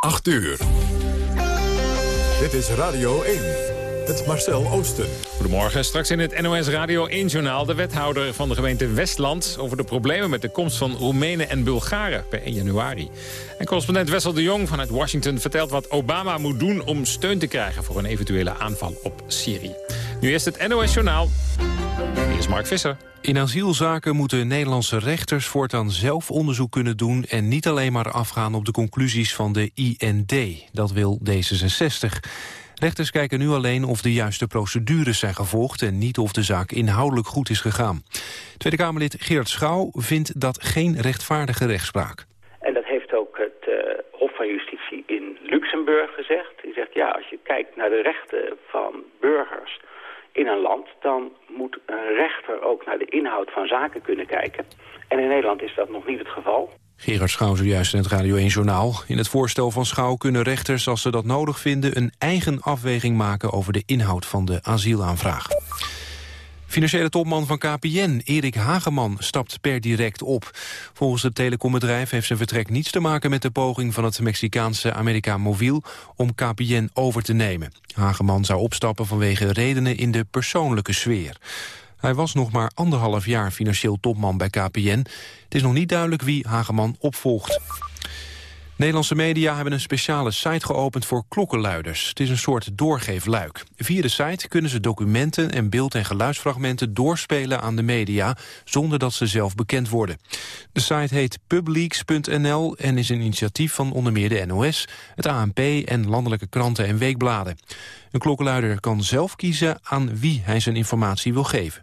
8 uur. Dit is Radio 1. Het Marcel Oosten. Goedemorgen. Straks in het NOS Radio 1-journaal... de wethouder van de gemeente Westland... over de problemen met de komst van Roemenen en Bulgaren per 1 januari. En correspondent Wessel de Jong vanuit Washington vertelt wat Obama moet doen... om steun te krijgen voor een eventuele aanval op Syrië. Nu is het NOS-journaal. Hier is Mark Visser. In asielzaken moeten Nederlandse rechters voortaan zelf onderzoek kunnen doen... en niet alleen maar afgaan op de conclusies van de IND. Dat wil D66. Rechters kijken nu alleen of de juiste procedures zijn gevolgd... en niet of de zaak inhoudelijk goed is gegaan. Tweede Kamerlid Geert Schouw vindt dat geen rechtvaardige rechtspraak. En dat heeft ook het uh, Hof van Justitie in Luxemburg gezegd. Die zegt, ja, als je kijkt naar de rechten van burgers in een land... dan moet een rechter ook naar de inhoud van zaken kunnen kijken. En in Nederland is dat nog niet het geval. Gerard Schouw zojuist in het Radio 1-journaal. In het voorstel van Schouw kunnen rechters, als ze dat nodig vinden... een eigen afweging maken over de inhoud van de asielaanvraag. Financiële topman van KPN, Erik Hageman, stapt per direct op. Volgens het telecombedrijf heeft zijn vertrek niets te maken met de poging van het Mexicaanse America Mobiel om KPN over te nemen. Hageman zou opstappen vanwege redenen in de persoonlijke sfeer. Hij was nog maar anderhalf jaar financieel topman bij KPN. Het is nog niet duidelijk wie Hageman opvolgt. Nederlandse media hebben een speciale site geopend voor klokkenluiders. Het is een soort doorgeefluik. Via de site kunnen ze documenten en beeld- en geluidsfragmenten doorspelen aan de media, zonder dat ze zelf bekend worden. De site heet publieks.nl en is een initiatief van onder meer de NOS, het ANP en landelijke kranten en weekbladen. Een klokkenluider kan zelf kiezen aan wie hij zijn informatie wil geven.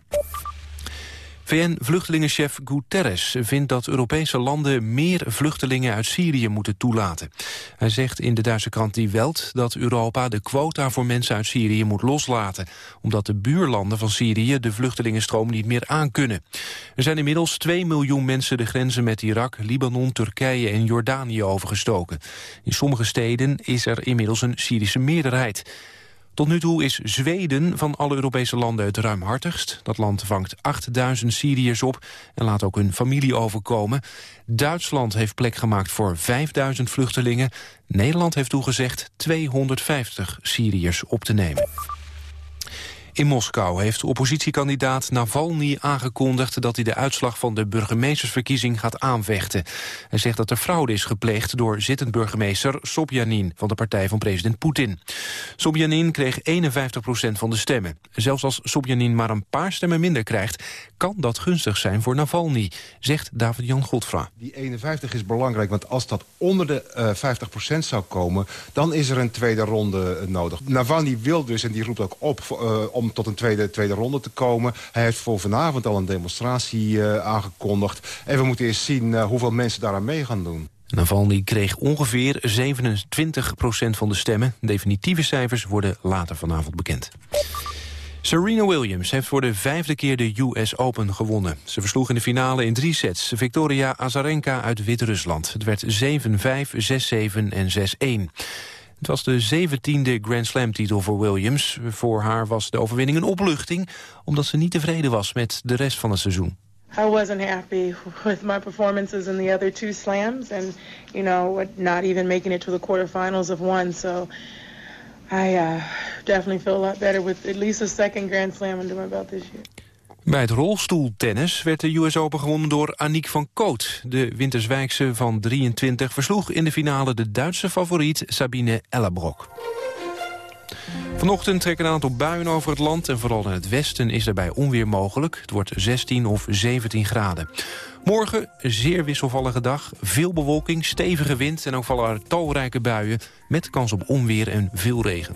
VN-vluchtelingenchef Guterres vindt dat Europese landen meer vluchtelingen uit Syrië moeten toelaten. Hij zegt in de Duitse krant Die Welt dat Europa de quota voor mensen uit Syrië moet loslaten, omdat de buurlanden van Syrië de vluchtelingenstroom niet meer aankunnen. Er zijn inmiddels 2 miljoen mensen de grenzen met Irak, Libanon, Turkije en Jordanië overgestoken. In sommige steden is er inmiddels een Syrische meerderheid. Tot nu toe is Zweden van alle Europese landen het ruimhartigst. Dat land vangt 8000 Syriërs op en laat ook hun familie overkomen. Duitsland heeft plek gemaakt voor 5000 vluchtelingen. Nederland heeft toegezegd 250 Syriërs op te nemen. In Moskou heeft oppositiekandidaat Navalny aangekondigd... dat hij de uitslag van de burgemeestersverkiezing gaat aanvechten. Hij zegt dat er fraude is gepleegd door zittend burgemeester Sobjanin... van de partij van president Poetin. Sobjanin kreeg 51% van de stemmen. Zelfs als Sobjanin maar een paar stemmen minder krijgt... kan dat gunstig zijn voor Navalny, zegt David-Jan Godfra. Die 51 is belangrijk, want als dat onder de uh, 50% zou komen... dan is er een tweede ronde nodig. Navalny wil dus, en die roept ook op... Uh, om tot een tweede, tweede ronde te komen. Hij heeft voor vanavond al een demonstratie uh, aangekondigd. En we moeten eerst zien hoeveel mensen daaraan mee gaan doen. Navalny kreeg ongeveer 27% van de stemmen. Definitieve cijfers worden later vanavond bekend. Serena Williams heeft voor de vijfde keer de US Open gewonnen. Ze versloeg in de finale in drie sets Victoria Azarenka uit Wit-Rusland. Het werd 7-5, 6-7 en 6-1. Het was de zeventiende Grand Slam-titel voor Williams. Voor haar was de overwinning een opluchting... omdat ze niet tevreden was met de rest van het seizoen. I wasn't happy with my performances in the other two slams... and, you know, not even making it to the quarterfinals of one. So I uh, definitely feel a better with at least a second Grand Slam this year. Bij het rolstoeltennis werd de US Open gewonnen door Aniek van Koot. De Winterswijkse van 23 versloeg in de finale de Duitse favoriet Sabine Ellebrok. Vanochtend trekken een aantal buien over het land... en vooral in het westen is daarbij onweer mogelijk. Het wordt 16 of 17 graden. Morgen een zeer wisselvallige dag. Veel bewolking, stevige wind en ook vallen talrijke buien... met kans op onweer en veel regen.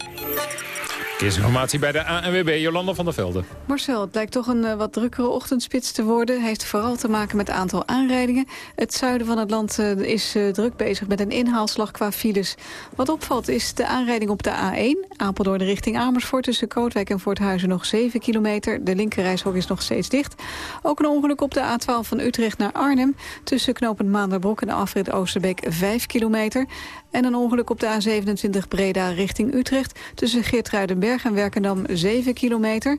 Informatie bij de ANWB, Jolanda van der Velde. Marcel, het lijkt toch een uh, wat drukkere ochtendspits te worden. Heeft vooral te maken met het aantal aanrijdingen. Het zuiden van het land uh, is uh, druk bezig met een inhaalslag qua files. Wat opvalt is de aanrijding op de A1. Apeldoorn richting Amersfoort tussen Kootwijk en Voorthuizen nog 7 kilometer. De linkerrijshok is nog steeds dicht. Ook een ongeluk op de A12 van Utrecht naar Arnhem. Tussen knooppunt Maanderbroek en de afrit Oosterbeek 5 kilometer. En een ongeluk op de A27 Breda richting Utrecht. Tussen Geertruidenberg Berg en Werkendam 7 kilometer.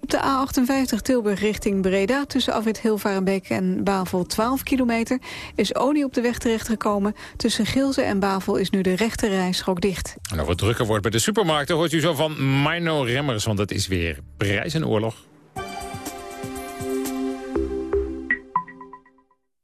Op de A58 Tilburg richting Breda tussen afrit Hilvarenbeek en Bavel 12 kilometer is olie op de weg terechtgekomen. Tussen Gilze en Bavel is nu de rechte rijstrook dicht. En over het drukker wordt bij de supermarkten hoort u zo van Mino Remmers, want het is weer prijzenoorlog.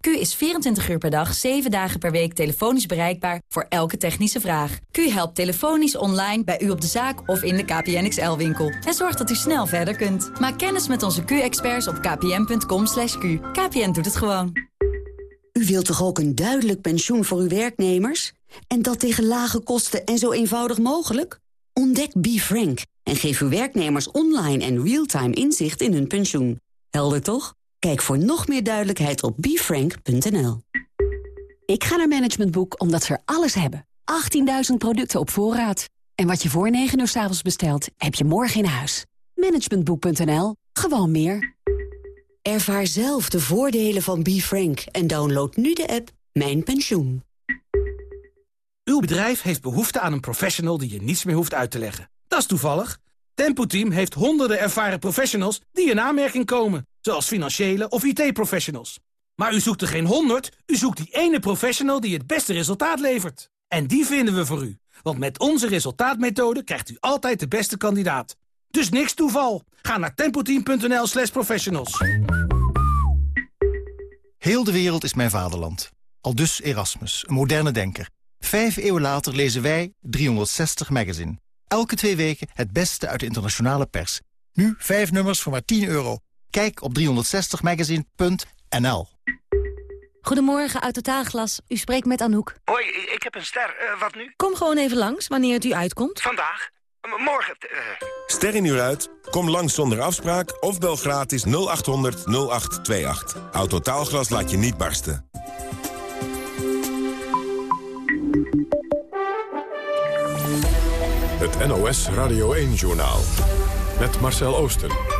Q is 24 uur per dag, 7 dagen per week telefonisch bereikbaar voor elke technische vraag. Q helpt telefonisch online bij u op de zaak of in de KPN XL-winkel. En zorgt dat u snel verder kunt. Maak kennis met onze Q-experts op kpn.com. /q. KPN doet het gewoon. U wilt toch ook een duidelijk pensioen voor uw werknemers? En dat tegen lage kosten en zo eenvoudig mogelijk? Ontdek BeFrank en geef uw werknemers online en real-time inzicht in hun pensioen. Helder toch? Kijk voor nog meer duidelijkheid op befrank.nl. Ik ga naar Management Boek omdat ze er alles hebben. 18.000 producten op voorraad. En wat je voor 9 uur s avonds bestelt, heb je morgen in huis. Managementboek.nl. Gewoon meer. Ervaar zelf de voordelen van BeFrank en download nu de app Mijn Pensioen. Uw bedrijf heeft behoefte aan een professional die je niets meer hoeft uit te leggen. Dat is toevallig. Tempo Team heeft honderden ervaren professionals die in aanmerking komen zoals financiële of IT-professionals. Maar u zoekt er geen honderd, u zoekt die ene professional die het beste resultaat levert. En die vinden we voor u, want met onze resultaatmethode krijgt u altijd de beste kandidaat. Dus niks toeval. Ga naar tempoteam.nl slash professionals. Heel de wereld is mijn vaderland. Al dus Erasmus, een moderne denker. Vijf eeuwen later lezen wij 360 Magazine. Elke twee weken het beste uit de internationale pers. Nu vijf nummers voor maar 10 euro. Kijk op 360magazine.nl. Goedemorgen, uit Totaalglas. U spreekt met Anouk. Hoi, ik heb een ster. Uh, wat nu? Kom gewoon even langs, wanneer het u uitkomt. Vandaag? M morgen? Uh... Ster in uur uit? Kom langs zonder afspraak of bel gratis 0800 0828. Autotaalglas laat je niet barsten. Het NOS Radio 1-journaal. Met Marcel Oosten.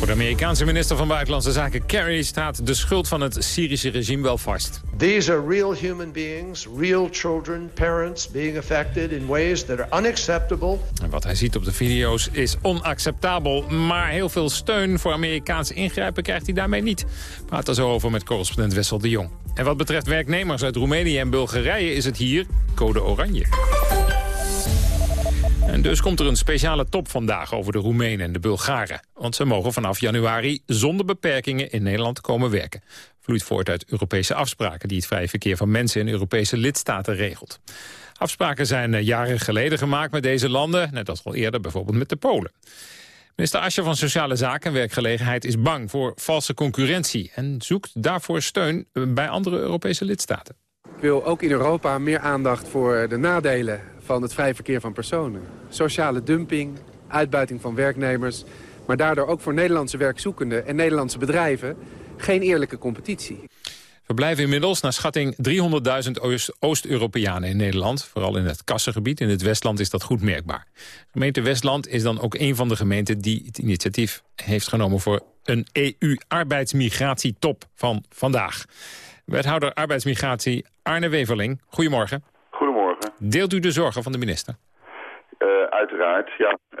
Voor de Amerikaanse minister van Buitenlandse Zaken Kerry staat de schuld van het Syrische regime wel vast. These are real human beings, real children, parents being affected in ways that are unacceptable. En wat hij ziet op de video's is onacceptabel, maar heel veel steun voor Amerikaanse ingrijpen krijgt hij daarmee niet. Praat er zo over met correspondent Wessel de Jong. En wat betreft werknemers uit Roemenië en Bulgarije is het hier code oranje. Dus komt er een speciale top vandaag over de Roemenen en de Bulgaren. Want ze mogen vanaf januari zonder beperkingen in Nederland komen werken. Vloeit voort uit Europese afspraken die het vrije verkeer van mensen in Europese lidstaten regelt. Afspraken zijn eh, jaren geleden gemaakt met deze landen, net als al eerder bijvoorbeeld met de Polen. Minister Asje van Sociale Zaken en Werkgelegenheid is bang voor valse concurrentie... en zoekt daarvoor steun bij andere Europese lidstaten. Ik wil ook in Europa meer aandacht voor de nadelen van het vrij verkeer van personen. Sociale dumping, uitbuiting van werknemers... maar daardoor ook voor Nederlandse werkzoekenden en Nederlandse bedrijven... geen eerlijke competitie. Verblijven inmiddels naar schatting 300.000 Oost-Europeanen in Nederland. Vooral in het Kassengebied. In het Westland is dat goed merkbaar. Gemeente Westland is dan ook een van de gemeenten... die het initiatief heeft genomen voor een EU-arbeidsmigratietop van vandaag. Wethouder arbeidsmigratie Arne Weverling, goedemorgen. Deelt u de zorgen van de minister? Uh, uiteraard, ja. Uh,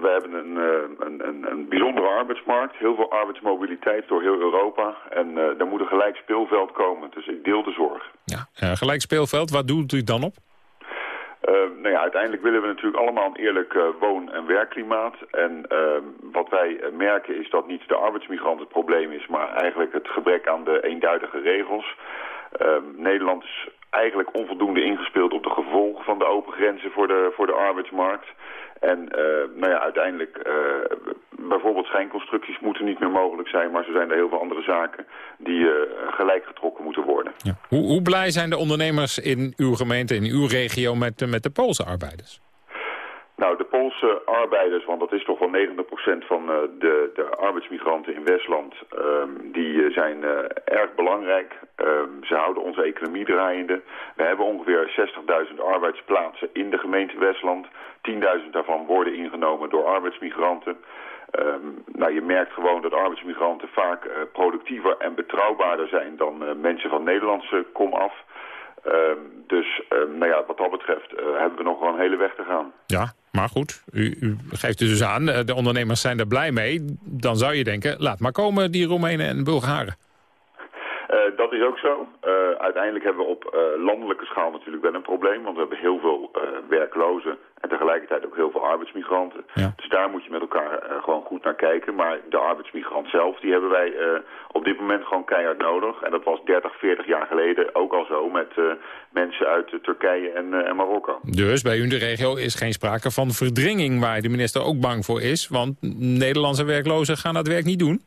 we hebben een, uh, een, een, een, bijzondere arbeidsmarkt, heel veel arbeidsmobiliteit door heel Europa. En daar moet een gelijk speelveld komen, dus ik deel de zorg. Ja, gelijk speelveld, wat doet u dan op? nou ja, uiteindelijk willen we natuurlijk allemaal een eerlijk woon- en werkklimaat. En wat wij merken is dat niet de arbeidsmigrant het probleem is, maar eigenlijk het gebrek aan de eenduidige regels. Nederland is eigenlijk onvoldoende ingespeeld op de gevolgen van de open grenzen voor de, voor de arbeidsmarkt. En uh, nou ja, uiteindelijk, uh, bijvoorbeeld schijnconstructies moeten niet meer mogelijk zijn, maar zo zijn er heel veel andere zaken die uh, gelijk getrokken moeten worden. Ja. Hoe, hoe, blij zijn de ondernemers in uw gemeente, in uw regio met, met de Poolse arbeiders? Nou, de Poolse arbeiders, want dat is toch wel 90% van uh, de, de arbeidsmigranten in Westland, um, die uh, zijn uh, erg belangrijk. Um, ze houden onze economie draaiende. We hebben ongeveer 60.000 arbeidsplaatsen in de gemeente Westland. 10.000 daarvan worden ingenomen door arbeidsmigranten. Um, nou, je merkt gewoon dat arbeidsmigranten vaak productiever en betrouwbaarder zijn dan mensen van Nederlandse kom af. Um, dus um, nou ja, wat dat betreft uh, hebben we nog wel een hele weg te gaan. Ja, maar goed, u, u geeft dus aan, de ondernemers zijn er blij mee. Dan zou je denken, laat maar komen die Roemenen en Bulgaren. Uh, dat is ook zo. Uh, uiteindelijk hebben we op uh, landelijke schaal natuurlijk wel een probleem. Want we hebben heel veel werklozen en tegelijkertijd ook heel veel arbeidsmigranten. Ja. Dus daar moet je met elkaar gewoon goed naar kijken. Maar de arbeidsmigrant zelf, die hebben wij op dit moment gewoon keihard nodig. En dat was 30, 40 jaar geleden ook al zo met mensen uit Turkije en, en, Marokko. Dus bij u in de regio is geen sprake van verdringing waar de minister ook bang voor is. Want Nederlandse werklozen gaan dat werk niet doen?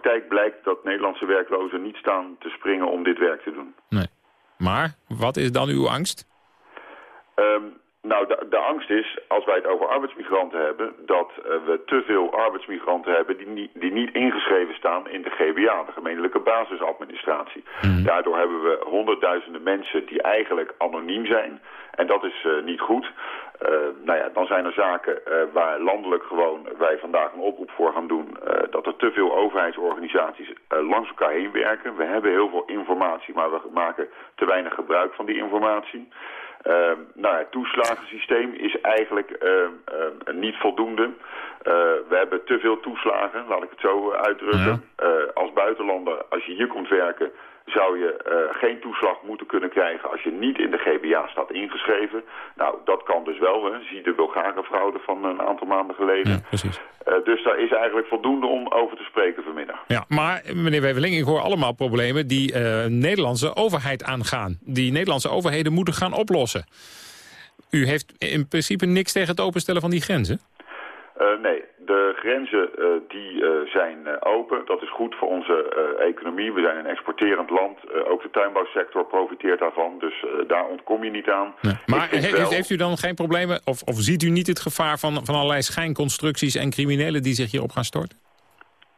Praktijk blijkt dat Nederlandse werklozen niet staan te springen om dit werk te doen. Nee. Maar wat is dan uw angst? Um, nou, de, de, angst is, als wij het over arbeidsmigranten hebben... dat uh, we te veel arbeidsmigranten hebben die niet, die niet ingeschreven staan in de GBA... de gemeentelijke basisadministratie. Mm. Daardoor hebben we honderdduizenden mensen die eigenlijk anoniem zijn... En dat is uh, niet goed. Uh, nou ja, dan zijn er zaken waar landelijk gewoon wij vandaag een oproep voor gaan doen. dat er te veel overheidsorganisaties langs elkaar heen werken. We hebben heel veel informatie, maar we maken te weinig gebruik van die informatie. Nou, het toeslagensysteem is eigenlijk niet voldoende. we hebben te veel toeslagen, laat ik het zo uitdrukken. Ja. als buitenlander, als je hier komt werken zou je uh, geen toeslag moeten kunnen krijgen als je niet in de GBA staat ingeschreven. Nou, dat kan dus wel. Hè. Zie de Bulgare-fraude van een aantal maanden geleden. Ja, precies. Uh, dus daar is eigenlijk voldoende om over te spreken vanmiddag. Ja, maar meneer Weveling, ik hoor allemaal problemen die uh, Nederlandse overheid aangaan. Die Nederlandse overheden moeten gaan oplossen. U heeft in principe niks tegen het openstellen van die grenzen? Nee, de grenzen uh, die uh, zijn open. Dat is goed voor onze economie. We zijn een exporterend land. ook de tuinbouwsector profiteert daarvan. Dus daar ontkom je niet aan. Maar he wel... heeft u dan geen problemen? Of, of, ziet u niet het gevaar van, van allerlei schijnconstructies en criminelen die zich hierop gaan storten?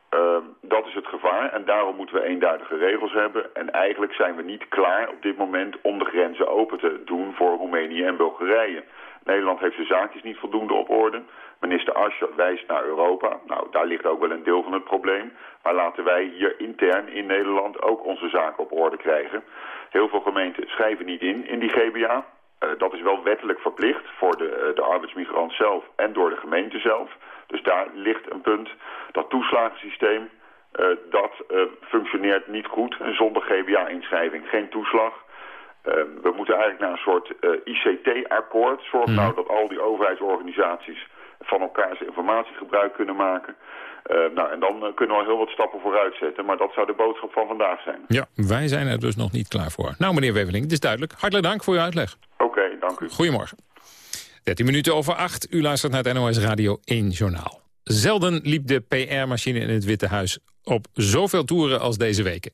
Ehm, dat is het gevaar. En daarom moeten we eenduidige regels hebben. En eigenlijk zijn we niet klaar op dit moment om de grenzen open te doen voor Roemenië en Bulgarije. Nederland heeft zijn zaakjes niet voldoende op orde. Minister Ascher wijst naar Europa. Nou, daar ligt ook wel een deel van het probleem. Maar laten wij hier intern in Nederland ook onze zaken op orde krijgen. Heel veel gemeenten schrijven niet in in die GBA. Uh, dat is wel wettelijk verplicht voor de, uh, de arbeidsmigrant zelf en door de gemeente zelf. Dus daar ligt een punt. Dat toeslagensysteem, uh, dat functioneert niet goed. Zonder GBA-inschrijving geen toeslag. we moeten eigenlijk naar een soort ICT-akkoord. Zorg mm. nou dat al die overheidsorganisaties van elkaars informatie gebruik kunnen maken. Uh, nou, en dan uh, kunnen we al heel wat stappen vooruit zetten. Maar dat zou de boodschap van vandaag zijn. Ja, wij zijn er dus nog niet klaar voor. Nou, meneer Weveling, het is duidelijk. Hartelijk dank voor uw uitleg. Oké, okay, dank u. Goedemorgen. 13 minuten over 8. U luistert naar het NOS Radio 1 Journaal. Zelden liep de PR-machine in het Witte Huis op zoveel toeren als deze weken.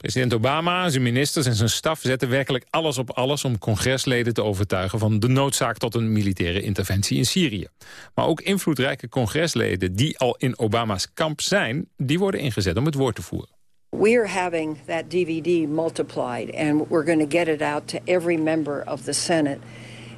President Obama, zijn ministers en zijn staf zetten werkelijk alles op alles... om congresleden te overtuigen van de noodzaak tot een militaire interventie in Syrië. Maar ook invloedrijke congresleden die al in Obama's kamp zijn... die worden ingezet om het woord te voeren. We're having that DVD multiplied and we're going to get it out to every member of the Senate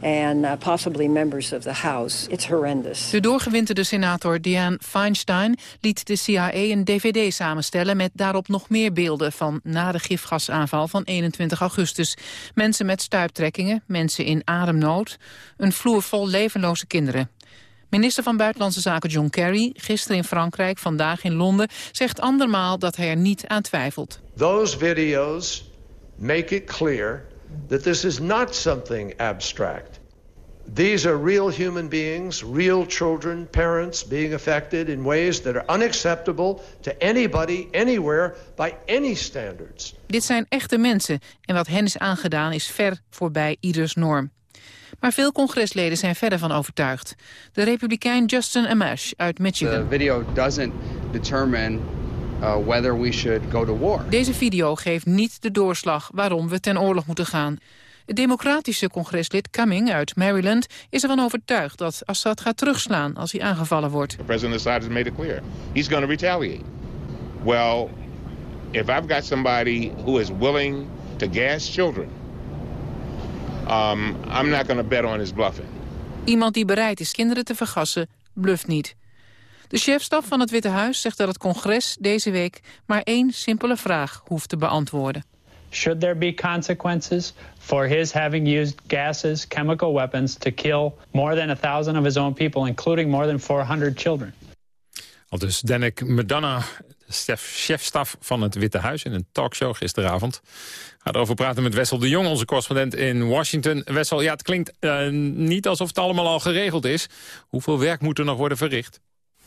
and uh, possibly members of the House. It's horrendous. De doorgewinterde senator Dianne Feinstein liet de CIA een dvd samenstellen... met daarop nog meer beelden van na de gifgasaanval van 21 augustus. Mensen met stuiptrekkingen, mensen in ademnood... een vloer vol levenloze kinderen. Minister van Buitenlandse Zaken John Kerry, gisteren in Frankrijk, vandaag in Londen, zegt andermaal dat hij er niet aan twijfelt. Those videos make it clear that this is not something abstract. These are real human beings, real children, parents being affected in ways that are unacceptable to anybody, anywhere, by any standards. Dit zijn echte mensen en wat hen is aangedaan is ver voorbij ieders norm. Maar veel congresleden zijn verder van overtuigd. De republikein Justin Amash uit Michigan. The video doesn't determine uh, whether we should go to war. Deze video geeft niet de doorslag waarom we ten oorlog moeten gaan. Het democratische congreslid Cumming uit Maryland is ervan overtuigd dat Assad gaat terugslaan als hij aangevallen wordt. President Assad has made it clear. He's going to retaliate. Well, if I've got somebody who is willing to gas children, um, I'm not going to bet on his bluffing. Iemand die bereid is kinderen te vergassen, bluft niet. De chefstaf van het Witte Huis zegt dat het congres deze week maar één simpele vraag hoeft te beantwoorden. Should there be consequences for his having used gases, chemical weapons to kill more than a thousand of his own people, including more than 400 children? Al dus Danik Medana, chefstaf van het Witte Huis in een talkshow gisteravond. Gaat erover praten met Wessel de Jong, onze correspondent in Washington. Wessel, ja, het klinkt uh, niet alsof het allemaal al geregeld is. Hoeveel werk moet er nog worden verricht?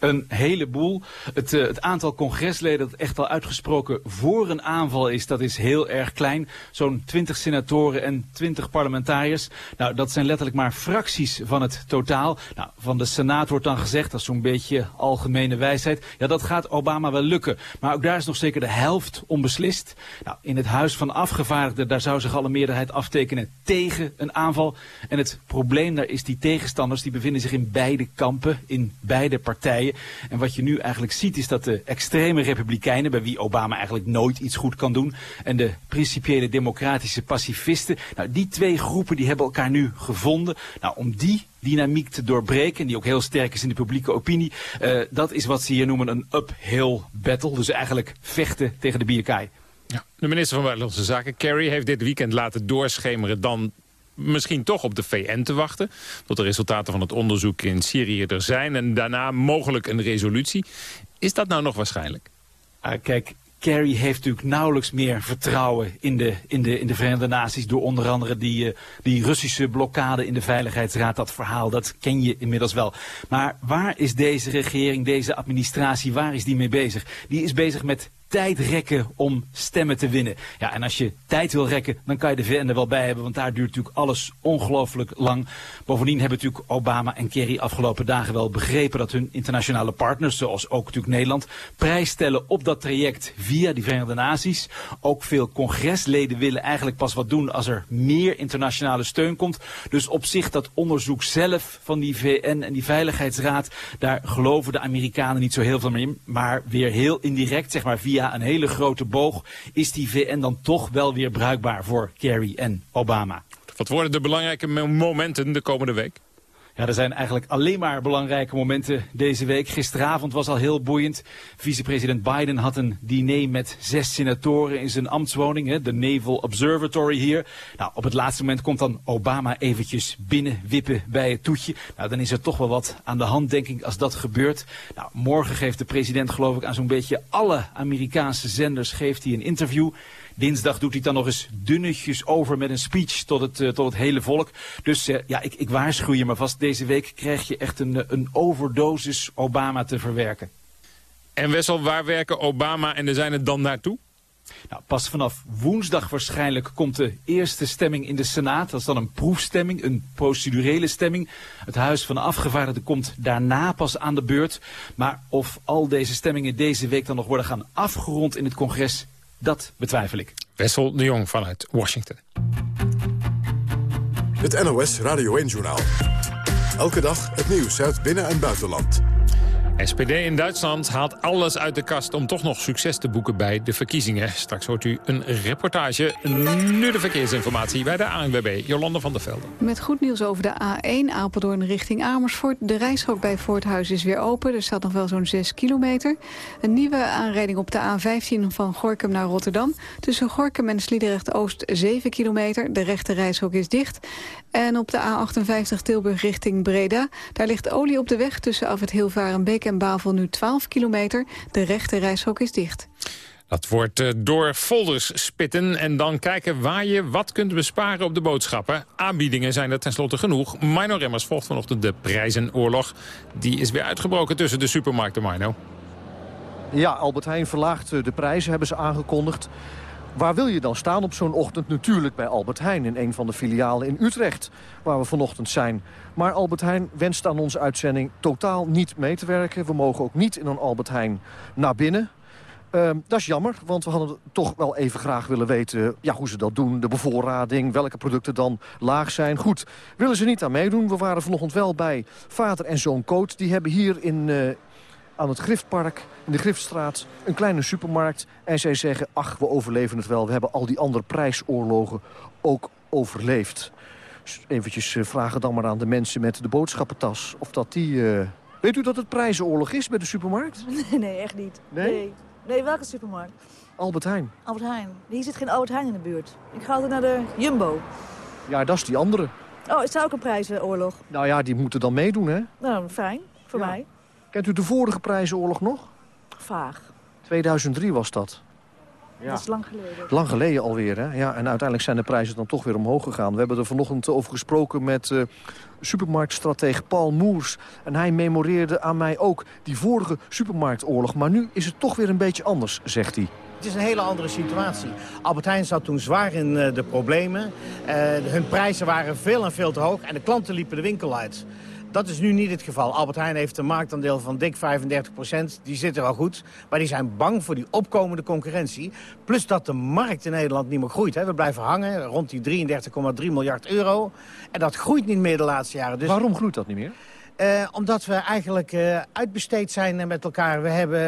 Een heleboel. Het, uh, het aantal congresleden dat echt al uitgesproken voor een aanval is, dat is heel erg klein. Zo'n 20 senatoren en 20 parlementariërs. Nou, dat zijn letterlijk maar fracties van het totaal. Nou, van de Senaat wordt dan gezegd, dat is zo'n beetje algemene wijsheid. Ja, dat gaat Obama wel lukken. Maar ook daar is nog zeker de helft onbeslist. Nou, in het Huis van Afgevaardigden, daar zou zich al een meerderheid aftekenen tegen een aanval. En het probleem daar is die tegenstanders, die bevinden zich in beide kampen, in beide partijen. En wat je nu eigenlijk ziet is dat de extreme republikeinen, bij wie Obama eigenlijk nooit iets goed kan doen, en de principiële democratische pacifisten, nou die twee groepen die hebben elkaar nu gevonden. Nou om die dynamiek te doorbreken, die ook heel sterk is in de publieke opinie, uh, dat is wat ze hier noemen een uphill battle. Dus eigenlijk vechten tegen de bierkaai. Ja. De minister van Buitenlandse Zaken, Kerry, heeft dit weekend laten doorschemeren dan misschien toch op de VN te wachten... tot de resultaten van het onderzoek in Syrië er zijn... en daarna mogelijk een resolutie. Is dat nou nog waarschijnlijk? Uh, kijk, Kerry heeft natuurlijk nauwelijks meer vertrouwen in de, in de, in de Verenigde Naties... door onder andere die, uh, die Russische blokkade in de Veiligheidsraad. Dat verhaal, dat ken je inmiddels wel. Maar waar is deze regering, deze administratie, waar is die mee bezig? Die is bezig met tijd rekken om stemmen te winnen. Ja, en als je tijd wil rekken, dan kan je de VN er wel bij hebben, want daar duurt natuurlijk alles ongelooflijk lang. Bovendien hebben natuurlijk Obama en Kerry afgelopen dagen wel begrepen dat hun internationale partners, zoals ook natuurlijk Nederland, prijs stellen op dat traject via die Verenigde Naties. Ook veel congresleden willen eigenlijk pas wat doen als er meer internationale steun komt. Dus op zich dat onderzoek zelf van die VN en die Veiligheidsraad, daar geloven de Amerikanen niet zo heel veel meer in, maar weer heel indirect, zeg maar via een hele grote boog is die VN dan toch wel weer bruikbaar voor Kerry en Obama. Wat worden de belangrijke momenten de komende week? Ja, er zijn eigenlijk alleen maar belangrijke momenten deze week. Gisteravond was al heel boeiend. Vicepresident Biden had een diner met zes senatoren in zijn ambtswoning, hè, de Naval Observatory hier. Nou, op het laatste moment komt dan Obama eventjes binnenwippen bij het toetje. Nou, dan is er toch wel wat aan de hand, denk ik, als dat gebeurt. Nou, morgen geeft de president, geloof ik, aan zo'n beetje alle Amerikaanse zenders geeft hij een interview. Dinsdag doet hij dan nog eens dunnetjes over met een speech tot het, uh, tot het hele volk. Dus uh, ja, ik, ik waarschuw je maar vast. Deze week krijg je echt een, een overdosis Obama te verwerken. En Wessel, waar werken Obama en de zijn het dan naartoe? Nou, pas vanaf woensdag waarschijnlijk komt de eerste stemming in de Senaat. Dat is dan een proefstemming, een procedurele stemming. Het Huis van de Afgevaardigden komt daarna pas aan de beurt. Maar of al deze stemmingen deze week dan nog worden gaan afgerond in het congres... Dat betwijfel ik. Wessel de Jong vanuit Washington. Het NOS Radio 1-journaal. Elke dag het nieuws uit binnen- en buitenland. SPD in Duitsland haalt alles uit de kast om toch nog succes te boeken bij de verkiezingen. Straks hoort u een reportage. Nu de verkeersinformatie bij de ANWB, Jolande van der Velde. Met goed nieuws over de A1 Apeldoorn richting Amersfoort. De reishok bij Voorthuis is weer open. Er staat nog wel zo'n 6 kilometer. Een nieuwe aanrijding op de A15 van Gorkum naar Rotterdam. Tussen Gorkum en Sliedrecht-Oost 7 kilometer. De rechte reishok is dicht. En op de A58 Tilburg richting Breda. Daar ligt olie op de weg tussen af het Hilvarenbeek en Bavel nu 12 kilometer. De rechte reishok is dicht. Dat wordt uh, door folders spitten en dan kijken waar je wat kunt besparen op de boodschappen. Aanbiedingen zijn er tenslotte genoeg. Mino Remmers volgt vanochtend de prijzenoorlog. Die is weer uitgebroken tussen de supermarkten, Mino. Ja, Albert Heijn verlaagt de prijzen, hebben ze aangekondigd. Waar wil je dan staan op zo'n ochtend? Natuurlijk bij Albert Heijn in een van de filialen in Utrecht, waar we vanochtend zijn. Maar Albert Heijn wenst aan onze uitzending totaal niet mee te werken. We mogen ook niet in een Albert Heijn naar binnen. Ehm, dat is jammer, want we hadden toch wel even graag willen weten... Ja, hoe ze dat doen, de bevoorrading, welke producten dan laag zijn. Goed, willen ze niet aan meedoen. We waren vanochtend wel bij vader en zoon Koot. Die hebben hier in, uh, aan het Griftpark, in de Griftstraat, een kleine supermarkt. En zij zeggen, ach, we overleven het wel. We hebben al die andere prijsoorlogen ook overleefd. Dus eventjes uh, vragen dan maar aan de mensen met de boodschappentas... of dat die... Uh... Weet u dat het prijzenoorlog is bij de supermarkt? Nee, nee echt niet. Nee? nee? Nee, welke supermarkt? Albert Heijn. Albert Heijn. Hier zit geen Albert Heijn in de buurt. Ik ga altijd naar de Jumbo. Ja, dat is die andere. Oh, is daar ook een prijzenoorlog? Nou ja, die moeten dan meedoen, hè? Nou, fijn. Voor ja. mij. Kent u de vorige prijzenoorlog nog? Vaag. 2003 was dat. Ja. Dat is lang geleden. Lang geleden alweer, hè? Ja, en uiteindelijk zijn de prijzen dan toch weer omhoog gegaan. We hebben er vanochtend over gesproken met uh, supermarktstratege Paul Moers. En hij memoreerde aan mij ook die vorige supermarktoorlog. Maar nu is het toch weer een beetje anders, zegt hij. Het is een hele andere situatie. Albert Heijn zat toen zwaar in uh, de problemen. Uh, hun prijzen waren veel en veel te hoog en de klanten liepen de winkel uit. Dat is nu niet het geval. Albert Heijn heeft een marktaandeel van dik 35 procent. Die zit er al goed. Maar die zijn bang voor die opkomende concurrentie. Plus dat de markt in Nederland niet meer groeit. Hè. We blijven hangen rond die 33,3 miljard euro. En dat groeit niet meer de laatste jaren. Dus... Waarom groeit dat niet meer? Uh, omdat we eigenlijk uh, uitbesteed zijn met elkaar. We hebben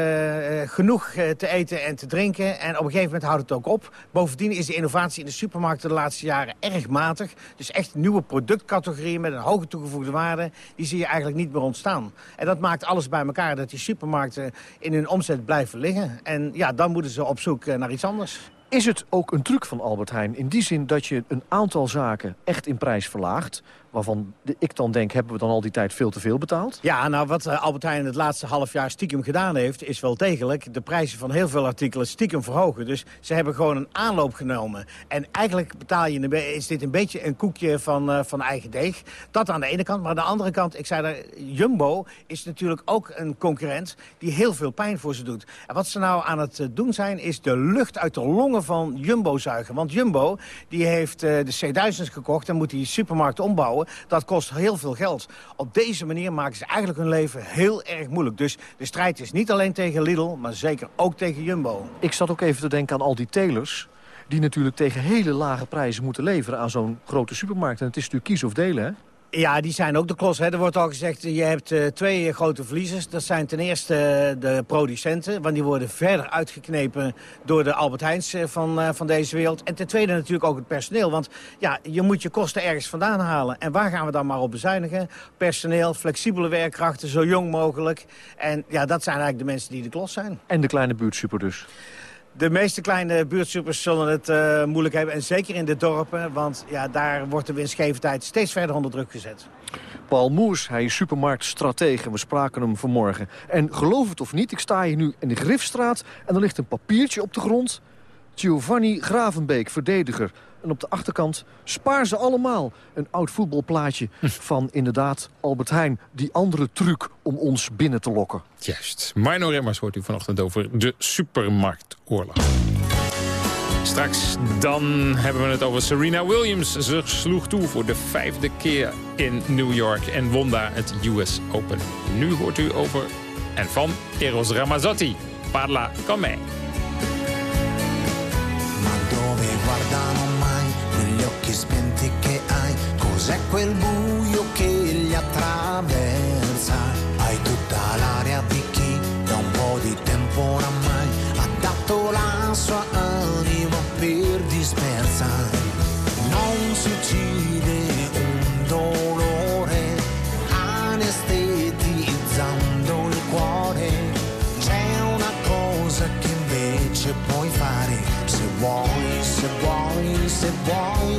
uh, genoeg te eten en te drinken. En op een gegeven moment houdt het ook op. Bovendien is de innovatie in de supermarkten de laatste jaren erg matig. Dus echt nieuwe productcategorieën met een hoge toegevoegde waarde... die zie je eigenlijk niet meer ontstaan. En dat maakt alles bij elkaar dat die supermarkten in hun omzet blijven liggen. En ja, dan moeten ze op zoek naar iets anders. Is het ook een truc van Albert Heijn in die zin dat je een aantal zaken echt in prijs verlaagt... waarvan ik dan denk, hebben we dan al die tijd veel te veel betaald? Ja, nou wat Albert Heijn het laatste half jaar stiekem gedaan heeft... is wel degelijk de prijzen van heel veel artikelen stiekem verhogen. Dus ze hebben gewoon een aanloop genomen. En eigenlijk betaal je, is dit een beetje een koekje van, uh, van eigen deeg. Dat aan de ene kant, maar aan de andere kant, ik zei daar... Jumbo is natuurlijk ook een concurrent die heel veel pijn voor ze doet. En wat ze nou aan het doen zijn, is de lucht uit de longen van Jumbo zuigen. Want Jumbo die heeft de C1000's gekocht en moet die supermarkt ombouwen. Dat kost heel veel geld. Op deze manier maken ze eigenlijk hun leven heel erg moeilijk. Dus de strijd is niet alleen tegen Lidl, maar zeker ook tegen Jumbo. Ik zat ook even te denken aan al die telers die natuurlijk tegen hele lage prijzen moeten leveren aan zo'n grote supermarkt. En het is natuurlijk kies of delen, hè? Ja, die zijn ook de klos. Hè. Er wordt al gezegd, je hebt uh, twee grote verliezers. Dat zijn ten eerste uh, de producenten, want die worden verder uitgeknepen door de Albert Heijns van, van deze wereld. En ten tweede natuurlijk ook het personeel, want ja, je moet je kosten ergens vandaan halen. En waar gaan we dan maar op bezuinigen? Personeel, flexibele werkkrachten, zo jong mogelijk. En ja, dat zijn eigenlijk de mensen die de klos zijn. En de kleine buurtsuper dus? De meeste kleine buurtsupers zullen het uh, moeilijk hebben. En zeker in de dorpen, want ja, daar wordt de winstgevendheid steeds verder onder druk gezet. Paul Moers, hij is supermarktstratege. We spraken hem vanmorgen. En geloof het of niet, ik sta hier nu in de Grifstraat... en er ligt een papiertje op de grond. Giovanni Gravenbeek, verdediger. En op de achterkant spaar ze allemaal. Een oud voetbalplaatje van inderdaad Albert Heijn. Die andere truc om ons binnen te lokken. Juist. Mino Remmers hoort u vanochtend over de supermarktoorlog. Straks dan hebben we het over Serena Williams. Ze sloeg toe voor de vijfde keer in New York en won daar het US Open. Nu hoort u over en van Eros Ramazzotti. Parla con me. Cos'è quel buio che li attraversa. Hai tutta l'aria di chi da un po' di tempo oramai ha dato la sua anima per dispersa. Non si uccide un dolore anestetizzando il cuore. C'è una cosa che invece puoi fare. Se vuoi se vuoi, se vuoi,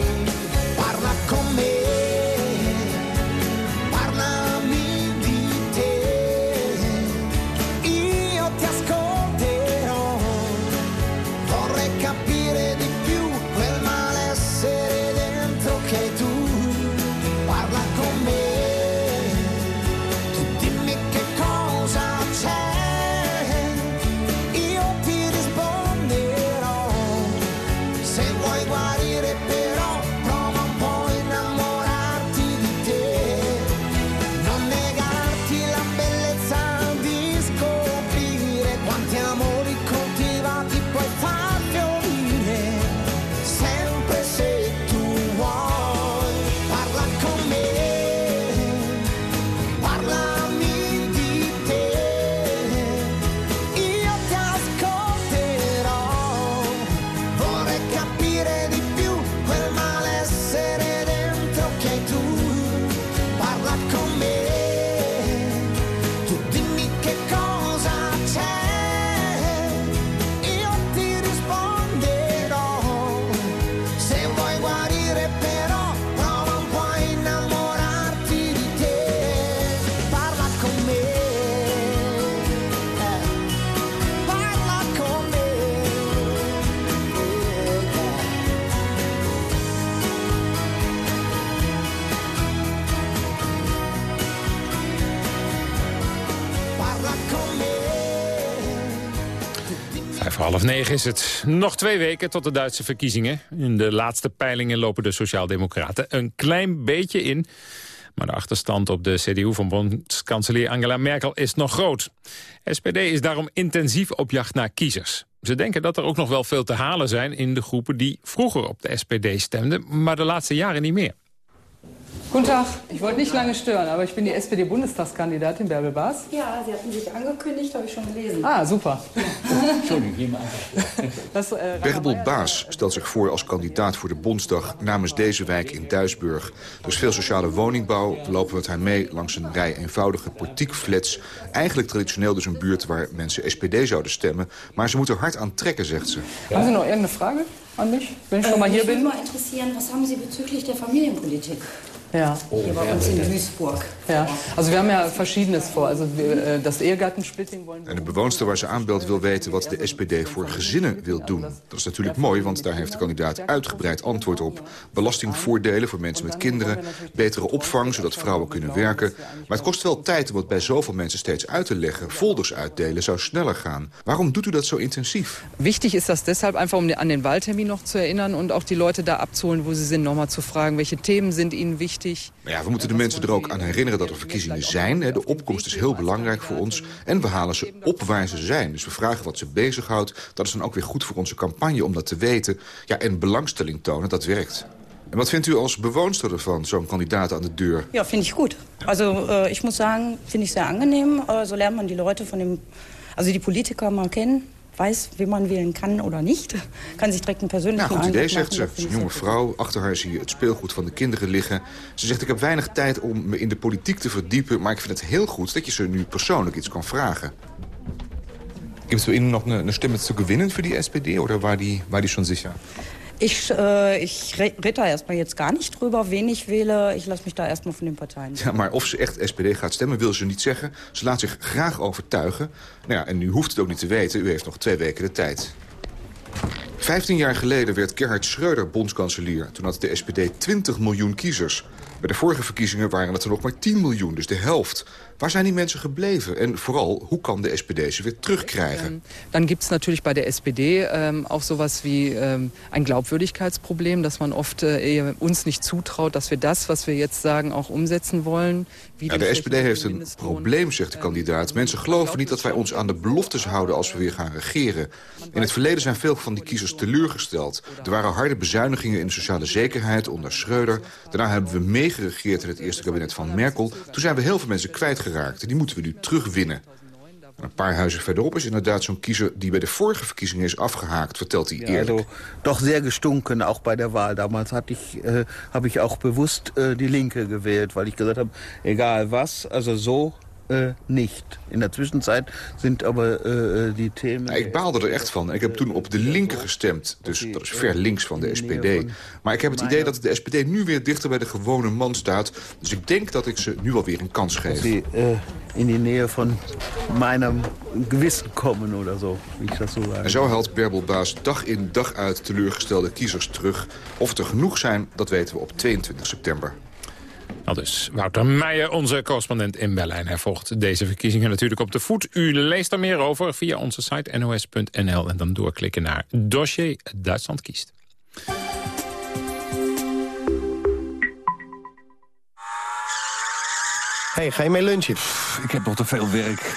negen is het. Nog twee weken tot de Duitse verkiezingen. In de laatste peilingen lopen de Sociaaldemocraten een klein beetje in. Maar de achterstand op de CDU van bondskanselier Angela Merkel is nog groot. SPD is daarom intensief op jacht naar kiezers. Ze denken dat er ook nog wel veel te halen zijn in de groepen die vroeger op de SPD stemden, maar de laatste jaren niet meer. Guten Tag, ich wollte nicht lange stören, aber ich bin die SPD-Bundestagskandidatin Bärbel Baas. Ja, Sie hatten sich angekündigt, habe ich schon gelesen. Ah, super. Entschuldigung, hier mal. äh, Bärbel Baas stelt zich voor als kandidaat voor de Bondsdag namens deze wijk in Duisburg. Er is veel sociale woningbouw. We lopen met haar mee langs een rij eenvoudige portiekflats. Eigenlijk traditioneel dus een buurt waar mensen SPD zouden stemmen. Maar ze moeten hard aan trekken, zegt ze. Haben Sie noch irgendeine Frage an mich, wenn ich schon mal hier mich bin? würde mal interessieren, was haben Sie bezüglich der Familienpolitik? Ja. Hier bei uns in Duisburg. Ja, also wir haben ja Verschiedenes vor. Also wir, äh, das Ehegattensplitting wollen. En de bewoonster waar ze aanbelt wil weten wat de SPD voor gezinnen wil doen. Dat is natuurlijk mooi, want daar heeft de kandidaat uitgebreid antwoord op. Belastingvoordelen voor mensen met kinderen, betere opvang zodat vrouwen kunnen werken. Maar het kost wel tijd om het bij zoveel mensen steeds uit te leggen. Folders uitdelen zou sneller gaan. Waarom doet u dat zo intensief? Wichtig ist das deshalb einfach, um an den Wahltermin noch zu erinnern und auch die Leute da abzuholen, wo sie sind, nochmal zu fragen, welche Themen sind ihnen wichtig. Maar ja, we moeten de mensen er ook aan herinneren dat er verkiezingen zijn. hè. De opkomst is heel belangrijk voor ons. En we halen ze op waar ze zijn. Dus we vragen wat ze bezighoudt. Dat is dan ook weer goed voor onze campagne om dat te weten. Ja, en belangstelling tonen, dat werkt. En wat vindt u als bewoonster ervan, zo'n kandidaat aan de deur? Ja, finde ich gut. Also äh, ich muss sagen, finde ich sehr angenehm. Äh, so lernt man die Leute von dem, also die Politiker mal kennen. Weiß, wie man wählen kann oder nicht. Kann sich direkt einen persönlichen Nou, goed idee, zegt ze. Het is een jonge vrouw. Achter haar zie je het speelgoed van de kinderen liggen. Ze zegt, ik heb weinig tijd om me in de politiek te verdiepen... maar ik vind het heel goed dat je ze nu persoonlijk iets kan vragen. Gibt es bei Ihnen noch eine, eine Stimme zu gewinnen für die SPD oder war die, war die schon sicher? Ich, äh, ich da erstmal jetzt gar nicht drüber, wen ich wähle. Ich lasse mich da erstmal von den Parteien. Ja, maar of ze echt SPD gaat stemmen wil ze niet zeggen. Ze laat zich graag overtuigen. Nou ja, en u hoeft het ook niet te weten. U heeft nog twee weken de tijd. Vijftien jaar geleden werd Gerhard Schreuder bondskanselier. Toen had de SPD 20 miljoen kiezers. Bij de vorige verkiezingen waren het er nog maar 10 miljoen, dus de helft. Waar zijn die mensen gebleven? En vooral, hoe kan de SPD ze weer terugkrijgen? Dann gibt es natürlich bei der SPD ähm, auch sowas wie ähm, ein Glaubwürdigkeitsproblem, dass man oft äh, uns nicht zutraut, dass wir das, was wir jetzt sagen, auch umsetzen wollen. Wie Ja, de SPD heeft een probleem, zegt de kandidaat. Mensen geloven niet dat wij ons aan de beloftes houden als we weer gaan regeren. In het verleden zijn veel van die kiezers teleurgesteld. Er waren harde bezuinigingen in de sociale zekerheid onder Schreuder. Daarna hebben we meegeregeerd in het eerste kabinet van Merkel. Toen zijn we heel veel mensen kwijtgeraakt. En die moeten we nu terugwinnen. En Een paar huizen verderop is inderdaad zo'n kiezer die bij de vorige verkiezingen is afgehaakt, vertelt hij eerlijk. Also doch sehr gestunken, auch bei der Wahl. Damals hatte ich, äh, habe ich auch bewusst äh, die Linke gewählt, weil ich gesagt habe, egal was, also so äh, nicht. In der Zwischenzeit sind aber äh, die Themen... Ik baalde er echt van. Ik heb toen op de linker gestemd. Dus dat is ver links van de SPD. Maar ik heb het idee dat de SPD nu weer dichter bij de gewone man staat. Dus ik denk dat ik ze nu alweer een kans geef. die äh, in die Nähe von meinem Gewissen ich das so sage. En zo haalt Berbel Baas dag in dag uit teleurgestelde kiezers terug. Of het er genoeg zijn, dat weten we op 22 september. Al dus Wouter Meijer, onze correspondent in Berlijn. Hij volgt deze verkiezingen natuurlijk op de voet. U leest er meer over via onze site nos.nl en dan doorklikken naar dossier Duitsland kiest. hey, ga je mee lunchen? Ik heb nog te veel werk.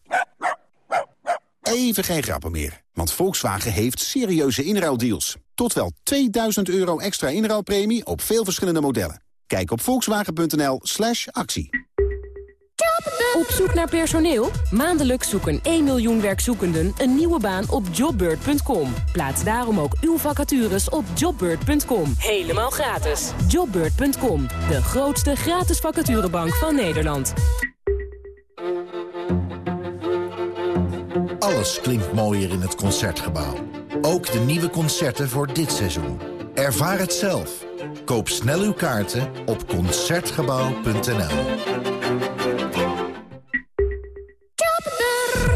Even geen grappen meer. Want Volkswagen heeft serieuze inruildeals. Tot wel 2000 euro extra inruilpremie op veel verschillende modellen. Kijk op volkswagen.nl slash actie. Op zoek naar personeel? Maandelijks zoeken 1 miljoen werkzoekenden een nieuwe baan op jobbird.com. Plaats daarom ook uw vacatures op jobbird.com. Helemaal gratis. Jobbird.com, de grootste gratis vacaturebank van Nederland. Alles klinkt mooier in het Concertgebouw. Ook de nieuwe concerten voor dit seizoen. Ervaar het zelf. Koop snel uw kaarten op Concertgebouw.nl.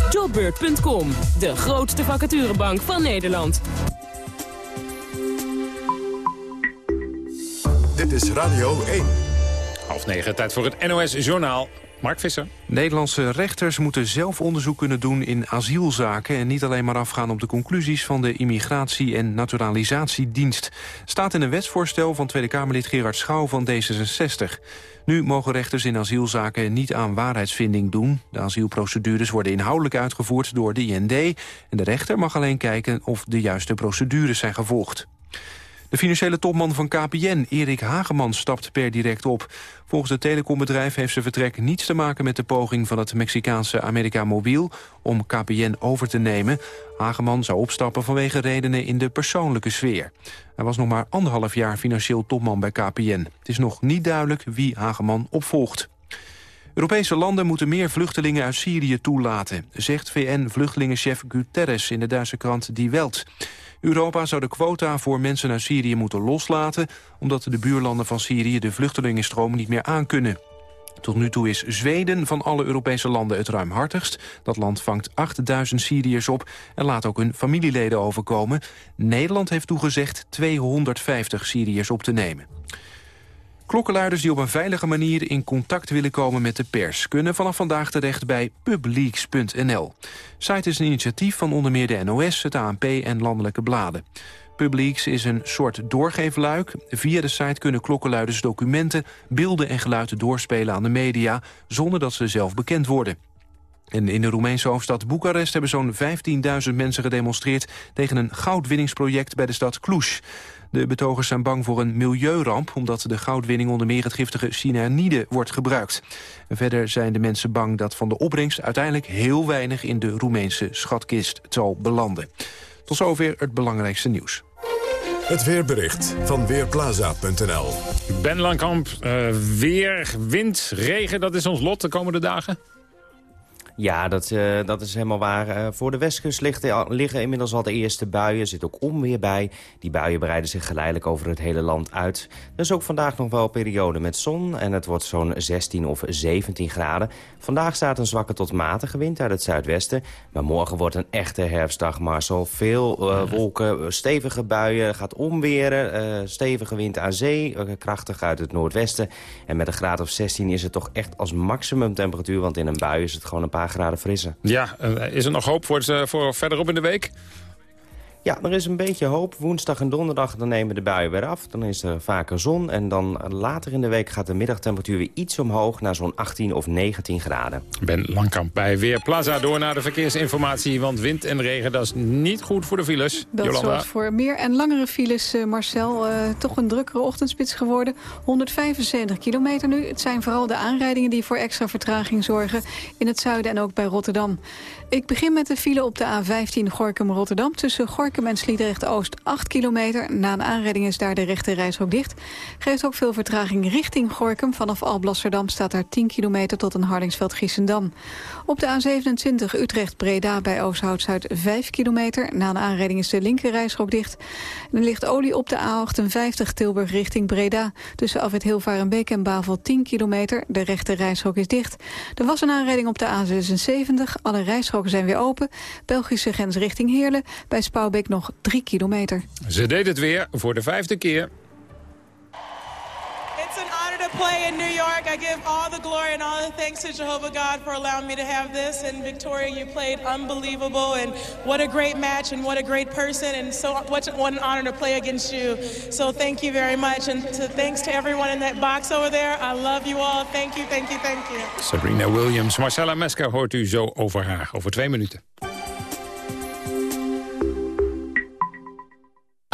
Jobbeurt.com, de grootste vacaturebank van Nederland. Dit is Radio 1. Half negen, tijd voor het NOS-journaal. Mark Visser. Nederlandse rechters moeten zelf onderzoek kunnen doen in asielzaken... en niet alleen maar afgaan op de conclusies van de Immigratie- en Naturalisatiedienst. Staat in een wetsvoorstel van Tweede Kamerlid Gerard Schouw van D66. Nu mogen rechters in asielzaken niet aan waarheidsvinding doen. De asielprocedures worden inhoudelijk uitgevoerd door de IND... en de rechter mag alleen kijken of de juiste procedures zijn gevolgd. De financiële topman van KPN, Erik Hageman, stapt per direct op. Volgens het telecombedrijf heeft zijn vertrek niets te maken met de poging van het Mexicaanse America Mobiel om KPN over te nemen. Hageman zou opstappen vanwege redenen in de persoonlijke sfeer. Hij was nog maar anderhalf jaar financieel topman bij KPN. Het is nog niet duidelijk wie Hageman opvolgt. Europese landen moeten meer vluchtelingen uit Syrië toelaten... zegt VN-vluchtelingenchef Guterres in de Duitse krant Die Welt. Europa zou de quota voor mensen uit Syrië moeten loslaten... omdat de buurlanden van Syrië de vluchtelingenstroom niet meer aankunnen. Tot nu toe is Zweden van alle Europese landen het ruimhartigst. Dat land vangt 8000 Syriërs op en laat ook hun familieleden overkomen. Nederland heeft toegezegd 250 Syriërs op te nemen. Klokkenluiders die op een veilige manier in contact willen komen met de pers... kunnen vanaf vandaag terecht bij publieks.nl. Site is een initiatief van onder meer de NOS, het ANP en landelijke bladen. Publieks is een soort doorgeefluik. Via de site kunnen klokkenluiders documenten, beelden en geluiden doorspelen aan de media... zonder dat ze zelf bekend worden. En in de Roemeense hoofdstad Boekarest hebben zo'n 15.000 mensen gedemonstreerd... tegen een goudwinningsproject bij de stad Cluj. De betogers zijn bang voor een milieuramp... omdat de goudwinning onder meer het giftige cyanide wordt gebruikt. En verder zijn de mensen bang dat van de opbrengst... uiteindelijk heel weinig in de Roemeense schatkist zal belanden. Tot zover het belangrijkste nieuws. Het weerbericht van Weerplaza.nl. Ben Langkamp, uh, weer, wind, regen, dat is ons lot de komende dagen? Ja, dat, uh, dat is helemaal waar. Uh, voor de westkust liggen, liggen inmiddels al de eerste buien. Er zit ook onweer bij. Die buien breiden zich geleidelijk over het hele land uit. Er is ook vandaag nog wel een periode met zon. En het wordt zo'n 16 of 17 graden. Vandaag staat een zwakke tot matige wind uit het zuidwesten. Maar morgen wordt een echte herfstdag, Marcel. Veel uh, wolken, stevige buien, gaat omweren. stevige wind aan zee, krachtig uit het noordwesten. En met een graad of 16 is het toch echt als maximumtemperatuur. Want in een bui is het gewoon een paar graden frisse. Ja, is er nog hoop voor, het, voor verderop in de week? Ja, er is een beetje hoop. Woensdag en donderdag dan nemen de buien weer af. Dan is er vaker zon. En dan later in de week gaat de middagtemperatuur weer iets omhoog... naar zo'n 18 of 19 graden. Ben Langkamp bij Weerplaza. Door naar de verkeersinformatie. Want wind en regen, dat is niet goed voor de files. Dat Jolanda. zorgt voor meer en langere files, uh, Marcel. Uh, toch een drukkere ochtendspits geworden. 175 kilometer nu. Het zijn vooral de aanrijdingen die voor extra vertraging zorgen. In het zuiden en ook bij Rotterdam. Ik begin met de file op de A15 Gorkum-Rotterdam... tussen Gorkum en Sliedrecht-Oost 8 kilometer. Na een aanrijding is daar de rechte reishok dicht. Geeft ook veel vertraging richting Gorkum. Vanaf Alblasserdam staat daar 10 kilometer tot een Hardingsveld-Giessendam. Op de A27 Utrecht-Breda bij Oosthout-Zuid 5 kilometer. Na een aanrijding is de linker reishok dicht. Er ligt olie op de A58 Tilburg richting Breda. Tussen Afwit Hilvarenbeek en Bavel 10 kilometer. De rechte reishok is dicht. Er was een aanrijding op de A76. Alle reishokken zijn weer open. Belgische grens richting Heerlen. Bij Spouwbeek nog 3 kilometer. Ze deed het weer voor de vijfde keer. It's an honor to play in New York. I give all the glory and all the thanks to Jehovah God for allowing me to have this. And Victoria, you played unbelievable. And what a great match and what a great person. And so what, what an honor to play against you. So thank you very much. And to, thanks to everyone in that box over there. I love you all. Thank you, thank you, thank you. Serena Williams, Marcella Mesker hoort u zo over haar. Over twee minuten.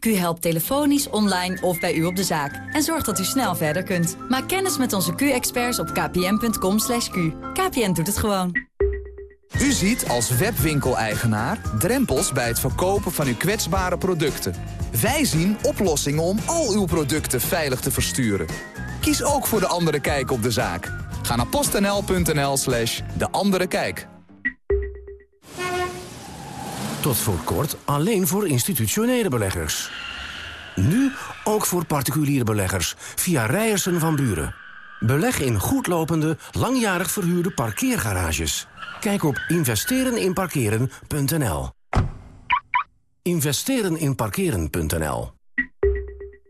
Q helpt telefonisch, online of bij u op de zaak. En zorgt dat u snel verder kunt. Maak kennis met onze Q-experts op kpn.com. /q. KPN doet het gewoon. U ziet als webwinkeleigenaar drempels bij het verkopen van uw kwetsbare producten. Wij zien oplossingen om al uw producten veilig te versturen. Kies ook voor De Andere Kijk op de zaak. Ga naar postnl.nl slash De Andere Kijk. Tot voor kort alleen voor institutionele beleggers. Nu ook voor particuliere beleggers via Rijersen van Buren. Beleg in goedlopende, langjarig verhuurde parkeergarages. Kijk op investereninparkeren.nl. Investereninparkeren.nl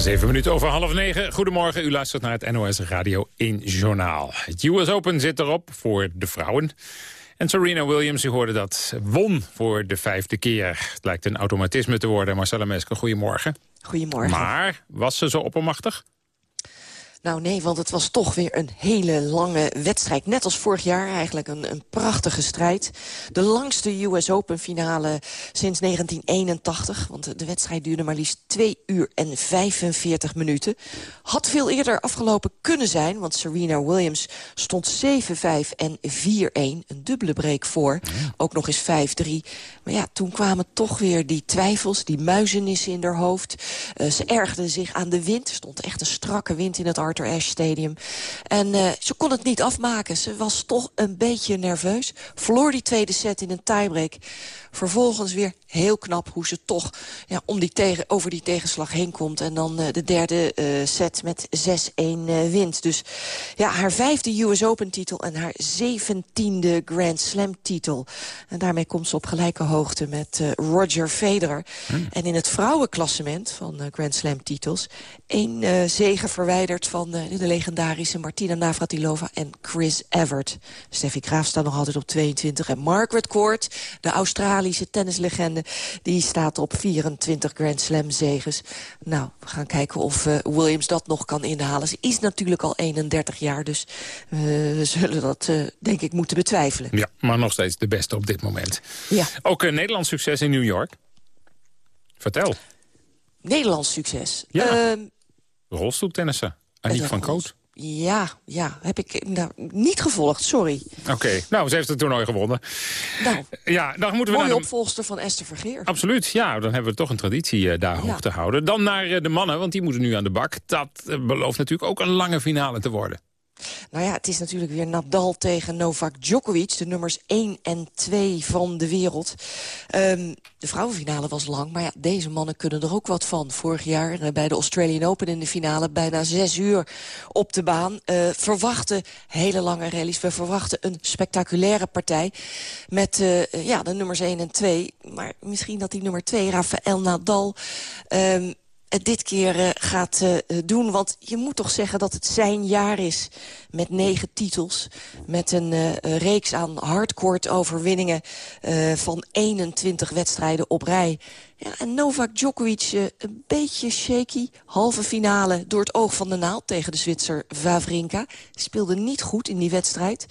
Zeven minuten over half negen. Goedemorgen, u luistert naar het NOS Radio 1 Journaal. Het US Open zit erop voor de vrouwen. En Serena Williams, u hoorde dat, won voor de vijfde keer. Het lijkt een automatisme te worden. Marcella Mesker, goedemorgen. Goedemorgen. Maar was ze zo oppermachtig? Nou nee, want het was toch weer een hele lange wedstrijd. Net als vorig jaar eigenlijk een, een prachtige strijd. De langste US Open finale sinds 1981. Want de wedstrijd duurde maar liefst 2 uur en 45 minuten. Had veel eerder afgelopen kunnen zijn. Want Serena Williams stond 7-5 en 4-1. Een dubbele break voor. Ook nog eens 5-3. Maar ja, toen kwamen toch weer die twijfels, die muizenissen in haar hoofd. Uh, ze ergde zich aan de wind. Er stond echt een strakke wind in het Arthur Ashe Stadium. En uh, ze kon het niet afmaken. Ze was toch een beetje nerveus. Verloor die tweede set in een tiebreak. Vervolgens weer heel knap hoe ze toch ja, om die tegen, over die tegenslag heen komt. En dan uh, de derde uh, set met 6-1 wint. Dus ja, haar vijfde US Open titel en haar zeventiende Grand Slam titel. En daarmee komt ze op gelijke hoogte met Roger Federer. Hmm. En in het vrouwenklassement van Grand Slam titels... één zege verwijderd van de, de legendarische Martina Navratilova en Chris Evert. Steffi Graaf staat nog altijd op 22. En Margaret Court, de Australische tennislegende... die staat op 24 Grand Slam zeges. Nou, we gaan kijken of uh, Williams dat nog kan inhalen. Ze is natuurlijk al 31 jaar, dus uh, we zullen dat uh, denk ik moeten betwijfelen. Ja, maar nog steeds de beste op dit moment. Ja. Ook een Nederlands succes in New York. Vertel. Nederlands succes? Ja. Uh, Rolstoeltennissen. Aniek van Koot. Ja, ja, heb ik nou, niet gevolgd, sorry. Oké, okay. nou, ze heeft het toernooi gewonnen. Nou, ja, dan moeten we mooie naar de... opvolgster van Esther Vergeer. Absoluut, ja, dan hebben we toch een traditie uh, daar ja. hoog te houden. Dan naar uh, de mannen, want die moeten nu aan de bak. Dat uh, belooft natuurlijk ook een lange finale te worden. Nou ja, het is natuurlijk weer Nadal tegen Novak Djokovic. De nummers 1 en 2 van de wereld. Um, de vrouwenfinale was lang, maar ja, deze mannen kunnen er ook wat van. Vorig jaar bij de Australian Open in de finale bijna zes uur op de baan. Uh, verwachten hele lange rallies. We verwachten een spectaculaire partij met uh, ja, de nummers 1 en 2. Maar misschien dat die nummer 2, Rafael Nadal... Um, het dit keer uh, gaat uh, doen. Want je moet toch zeggen dat het zijn jaar is. Met negen titels. Met een reeks aan hardcourt overwinningen van 21 wedstrijden op rij. Ja, en Novak Djokovic een beetje shaky. Halve finale door het oog van de naald tegen de Zwitser Wawrinka. Speelde niet goed in die wedstrijd.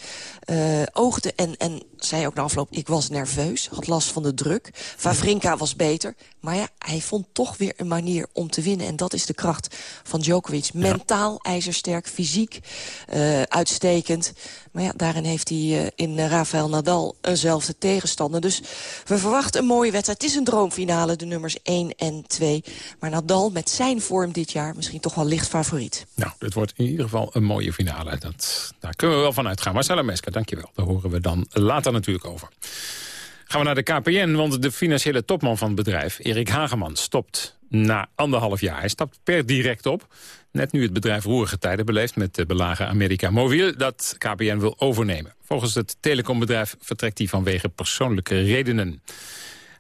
oogde en, en zei ook na afloop, ik was nerveus. Had last van de druk. Wawrinka was beter. Maar ja, hij vond toch weer een manier om te winnen. En dat is de kracht van Djokovic. Mentaal ijzersterk, fysiek uh, uitstekend. Maar ja, daarin heeft hij uh, in Rafael Nadal eenzelfde tegenstander. Dus we verwachten een mooie wedstrijd. Het is een droomfinale. de nummers 1 en 2. Maar Nadal met zijn vorm dit jaar misschien toch wel licht favoriet. Nou, dit wordt in ieder geval een mooie finale. Dat, daar kunnen we wel van uitgaan. Marcella Mesker, dankjewel. Daar horen we dan later natuurlijk over. Gaan we naar de KPN, want de financiële topman van het bedrijf, Erik Hageman, stopt na anderhalf jaar. Hij stapt per direct op. Net nu het bedrijf roerige tijden beleeft met de belagen America Mobiel... dat KPN wil overnemen. Volgens het telecombedrijf vertrekt hij vanwege persoonlijke redenen.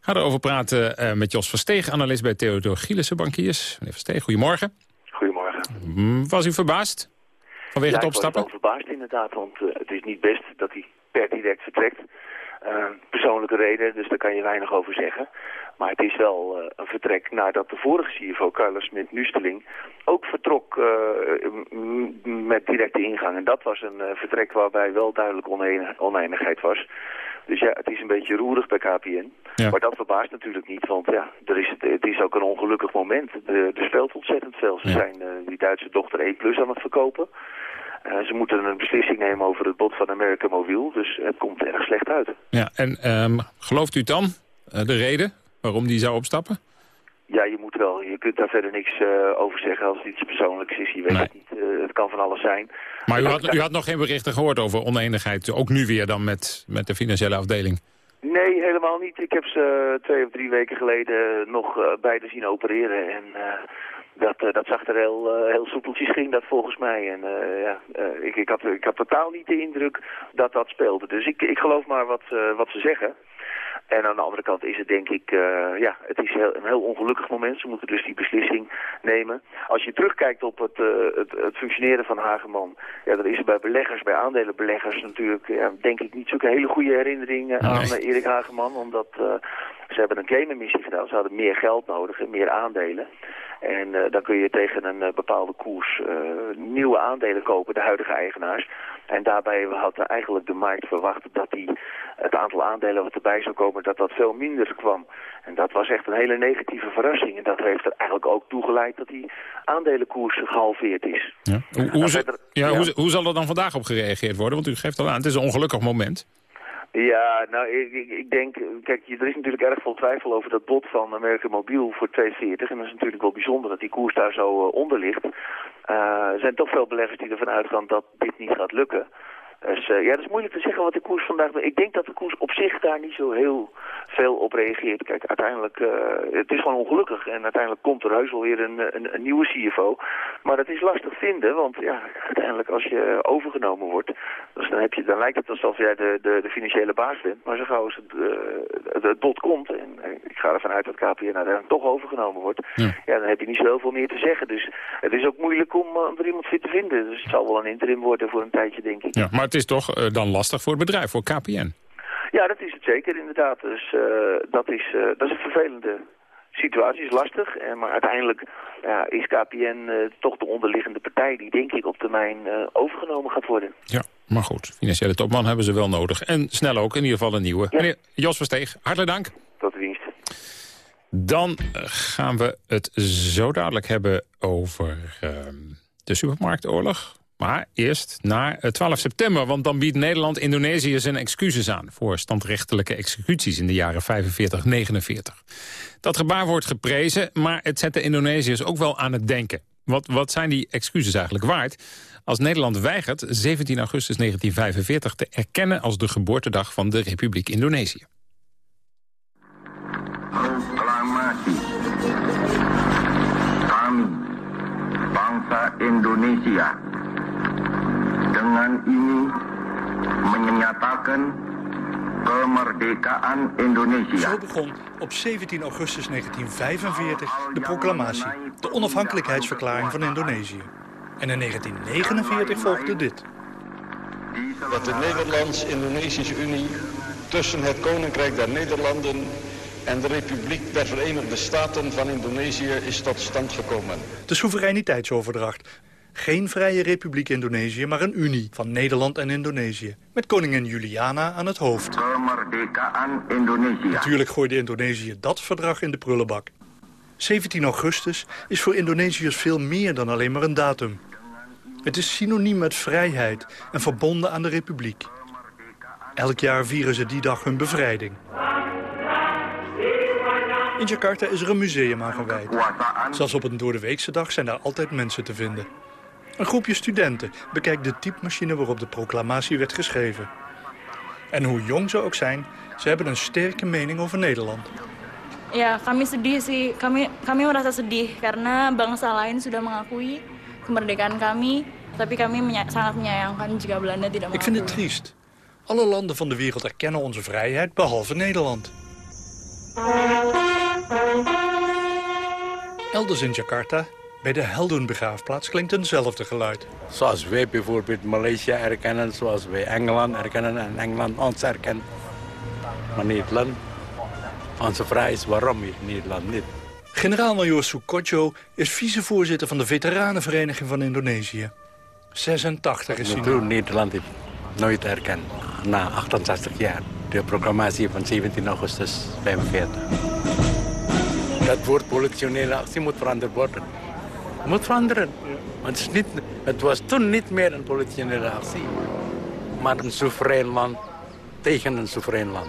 Ga erover praten uh, met Jos Versteeg, analist bij Theodor Gielissen Bankiers. Meneer Versteeg, goedemorgen. Goedemorgen. Mm, was u verbaasd vanwege ja, het opstappen? ik was wel verbaasd inderdaad, want uh, het is niet best dat hij per direct vertrekt. Uh, persoonlijke reden, dus daar kan je weinig over zeggen. Maar het is wel uh, een vertrek nadat de vorige CFO, Carlos Smit-Nusteling, ook vertrok uh, met directe ingang. En dat was een vertrek waarbij wel duidelijk oneenigheid was. Dus ja, het is een beetje roerig bij KPN. Ja. Maar dat verbaast natuurlijk niet, want ja, er is, het is ook een ongelukkig moment. Er, er speelt ontzettend veel. Ze ja. zijn die Duitse dochter E Plus aan het verkopen. Uh, ze moeten een beslissing nemen over het bod van America Mobiel. Dus het komt erg slecht uit. Ja, en um, gelooft u dan uh, de reden waarom die zou opstappen? Ja, je moet wel. Je kunt daar verder niks uh, over zeggen als het iets persoonlijks is. Je weet nee. het niet. het kan van alles zijn. Maar u had, u had nog geen berichten gehoord over oneenigheid. Ook nu weer dan met, met de financiële afdeling? Nee, helemaal niet. Ik heb ze twee of drie weken geleden nog beide zien opereren. En dat, uh, dat zag er heel, uh, heel soepeltjes ging dat volgens mij. En uh, ja, ik, ik, had, ik had totaal niet de indruk dat dat speelde. Dus ik, ik geloof maar wat, wat ze zeggen. En aan de andere kant is het denk ik, uh, ja, het is heel, een heel ongelukkig moment. Ze moeten dus die beslissing nemen. Als je terugkijkt op het, uh, het, het, functioneren van Hageman, ja, dan is er bij beleggers, bij aandelenbeleggers natuurlijk, ja, denk ik niet zo'n hele goede herinnering aan nee. Erik Hageman. Omdat ze hebben een claimemissie gedaan. Ze hadden meer geld nodig en meer aandelen. En uh, dan kun je tegen een uh, bepaalde koers uh, nieuwe aandelen kopen, de huidige eigenaars. En daarbij had eigenlijk de markt verwacht dat die, het aantal aandelen wat erbij zou komen, dat dat veel minder kwam. En dat was echt een hele negatieve verrassing. En dat heeft er eigenlijk ook toe geleid dat die aandelenkoers gehalveerd is. Ja. Hoe, hoe, ja, ja. Hoe, hoe zal er dan vandaag op gereageerd worden? Want u geeft al aan, het is een ongelukkig moment. Ja, nou, ik, ik, denk, kijk, er is natuurlijk erg veel twijfel over dat bod van American Mobiel voor 240. En dat is natuurlijk wel bijzonder dat die koers daar zo uh, onder ligt. Uh, er zijn toch veel beleggers die ervan uitgaan dat dit niet gaat lukken. Dus uh, ja, dat is moeilijk te zeggen wat de koers vandaag... Ik denk dat de koers op zich daar niet zo heel veel op reageert. Kijk, uiteindelijk... Uh, het is gewoon ongelukkig. En uiteindelijk komt er heus wel weer een, een, een, nieuwe CFO. Maar dat is lastig vinden. Want ja, uiteindelijk als je overgenomen wordt... Dus dan, heb je, dan lijkt het alsof jij de, de, de financiële baas bent. Maar zo gauw als het, uh, het, het bod komt... En ik ga ervan uit dat KPN nou, toch overgenomen wordt... Ja. ja. dan heb je niet zo heel veel meer te zeggen. Dus het is ook moeilijk om, om er iemand fit te vinden. Dus het zal wel een interim worden voor een tijdje, denk ik. Ja, maar het is toch uh, dan lastig voor het bedrijf, voor KPN? Ja, dat is het zeker inderdaad. Dus uh, dat, is, uh, dat is een vervelende situatie, is lastig. En, maar uiteindelijk ja, is KPN toch de onderliggende partij die denk ik op termijn overgenomen gaat worden. Ja, maar goed. Financiële topman hebben ze wel nodig. En snel ook, in ieder geval een nieuwe. Ja. Meneer Jos Versteeg, hartelijk dank. Tot de dienst. Dan gaan we het zo dadelijk hebben over de supermarktoorlog. Maar eerst naar 12 september, want dan biedt Nederland Indonesië zijn excuses aan... voor standrechtelijke executies in de jaren 45-49. Dat gebaar wordt geprezen, maar het zet de Indonesiërs ook wel aan het denken. Wat, wat zijn die excuses eigenlijk waard? Als Nederland weigert 17 augustus 1945 te erkennen... als de geboortedag van de Republiek Indonesië. Kami, bangsa Indonesia dengan ini menyatakan kemerdekaan Indonesia. Zo begon op 17 augustus 1945 de proclamatie, de onafhankelijkheidsverklaring van Indonesië. En in 1949 volgde dit. Dat de Nederlands-Indonesische Unie tussen het Koninkrijk der Nederlanden en de Republiek der Verenigde Staten van Indonesië is tot stand gekomen. De soevereiniteitsoverdracht geen vrije republiek Indonesië, maar een unie van Nederland en Indonesië. Met koningin Juliana aan het hoofd. Natuurlijk gooide Indonesië dat verdrag in de prullenbak. 17 augustus is voor Indonesiërs veel meer dan alleen maar een datum. Het is synoniem met vrijheid en verbonden aan de republiek. Elk jaar vieren ze die dag hun bevrijding. In Jakarta is er een museum aan gewijd. Zelfs op een doordeweekse dag zijn daar altijd mensen te vinden. Een groepje studenten bekijkt de typemachine waarop de proclamatie werd geschreven. En hoe jong ze ook zijn, ze hebben een sterke mening over Nederland. Ja, kami sedih sih. Kami kami merasa sedih karena bangsa lain sudah mengakui kemerdekaan kami, tapi kami menya sangat menyayangkan jika Belanda tidak Ik vind het triest. Alle landen van de wereld erkennen onze vrijheid, behalve Nederland. Elders in Jakarta, bij de Heldenbegraafplaats, klinkt eenzelfde geluid. Zoals wij bijvoorbeeld Malaysia erkennen, zoals wij Engeland erkennen en Engeland ons erkent. Maar Nederland, onze vraag is waarom Nederland niet. Generaal-majoor Sukocho is vicevoorzitter van de Veteranenvereniging van Indonesië. 86 is hij. Nederland heeft nooit erkend, na 68 jaar. De proclamatie van 17 augustus 45. Dat woord politionele actie moet veranderd worden. Moet veranderen. Want het, is niet, het was toen niet meer een politionele actie. Maar een soeverein land tegen een soeverein land.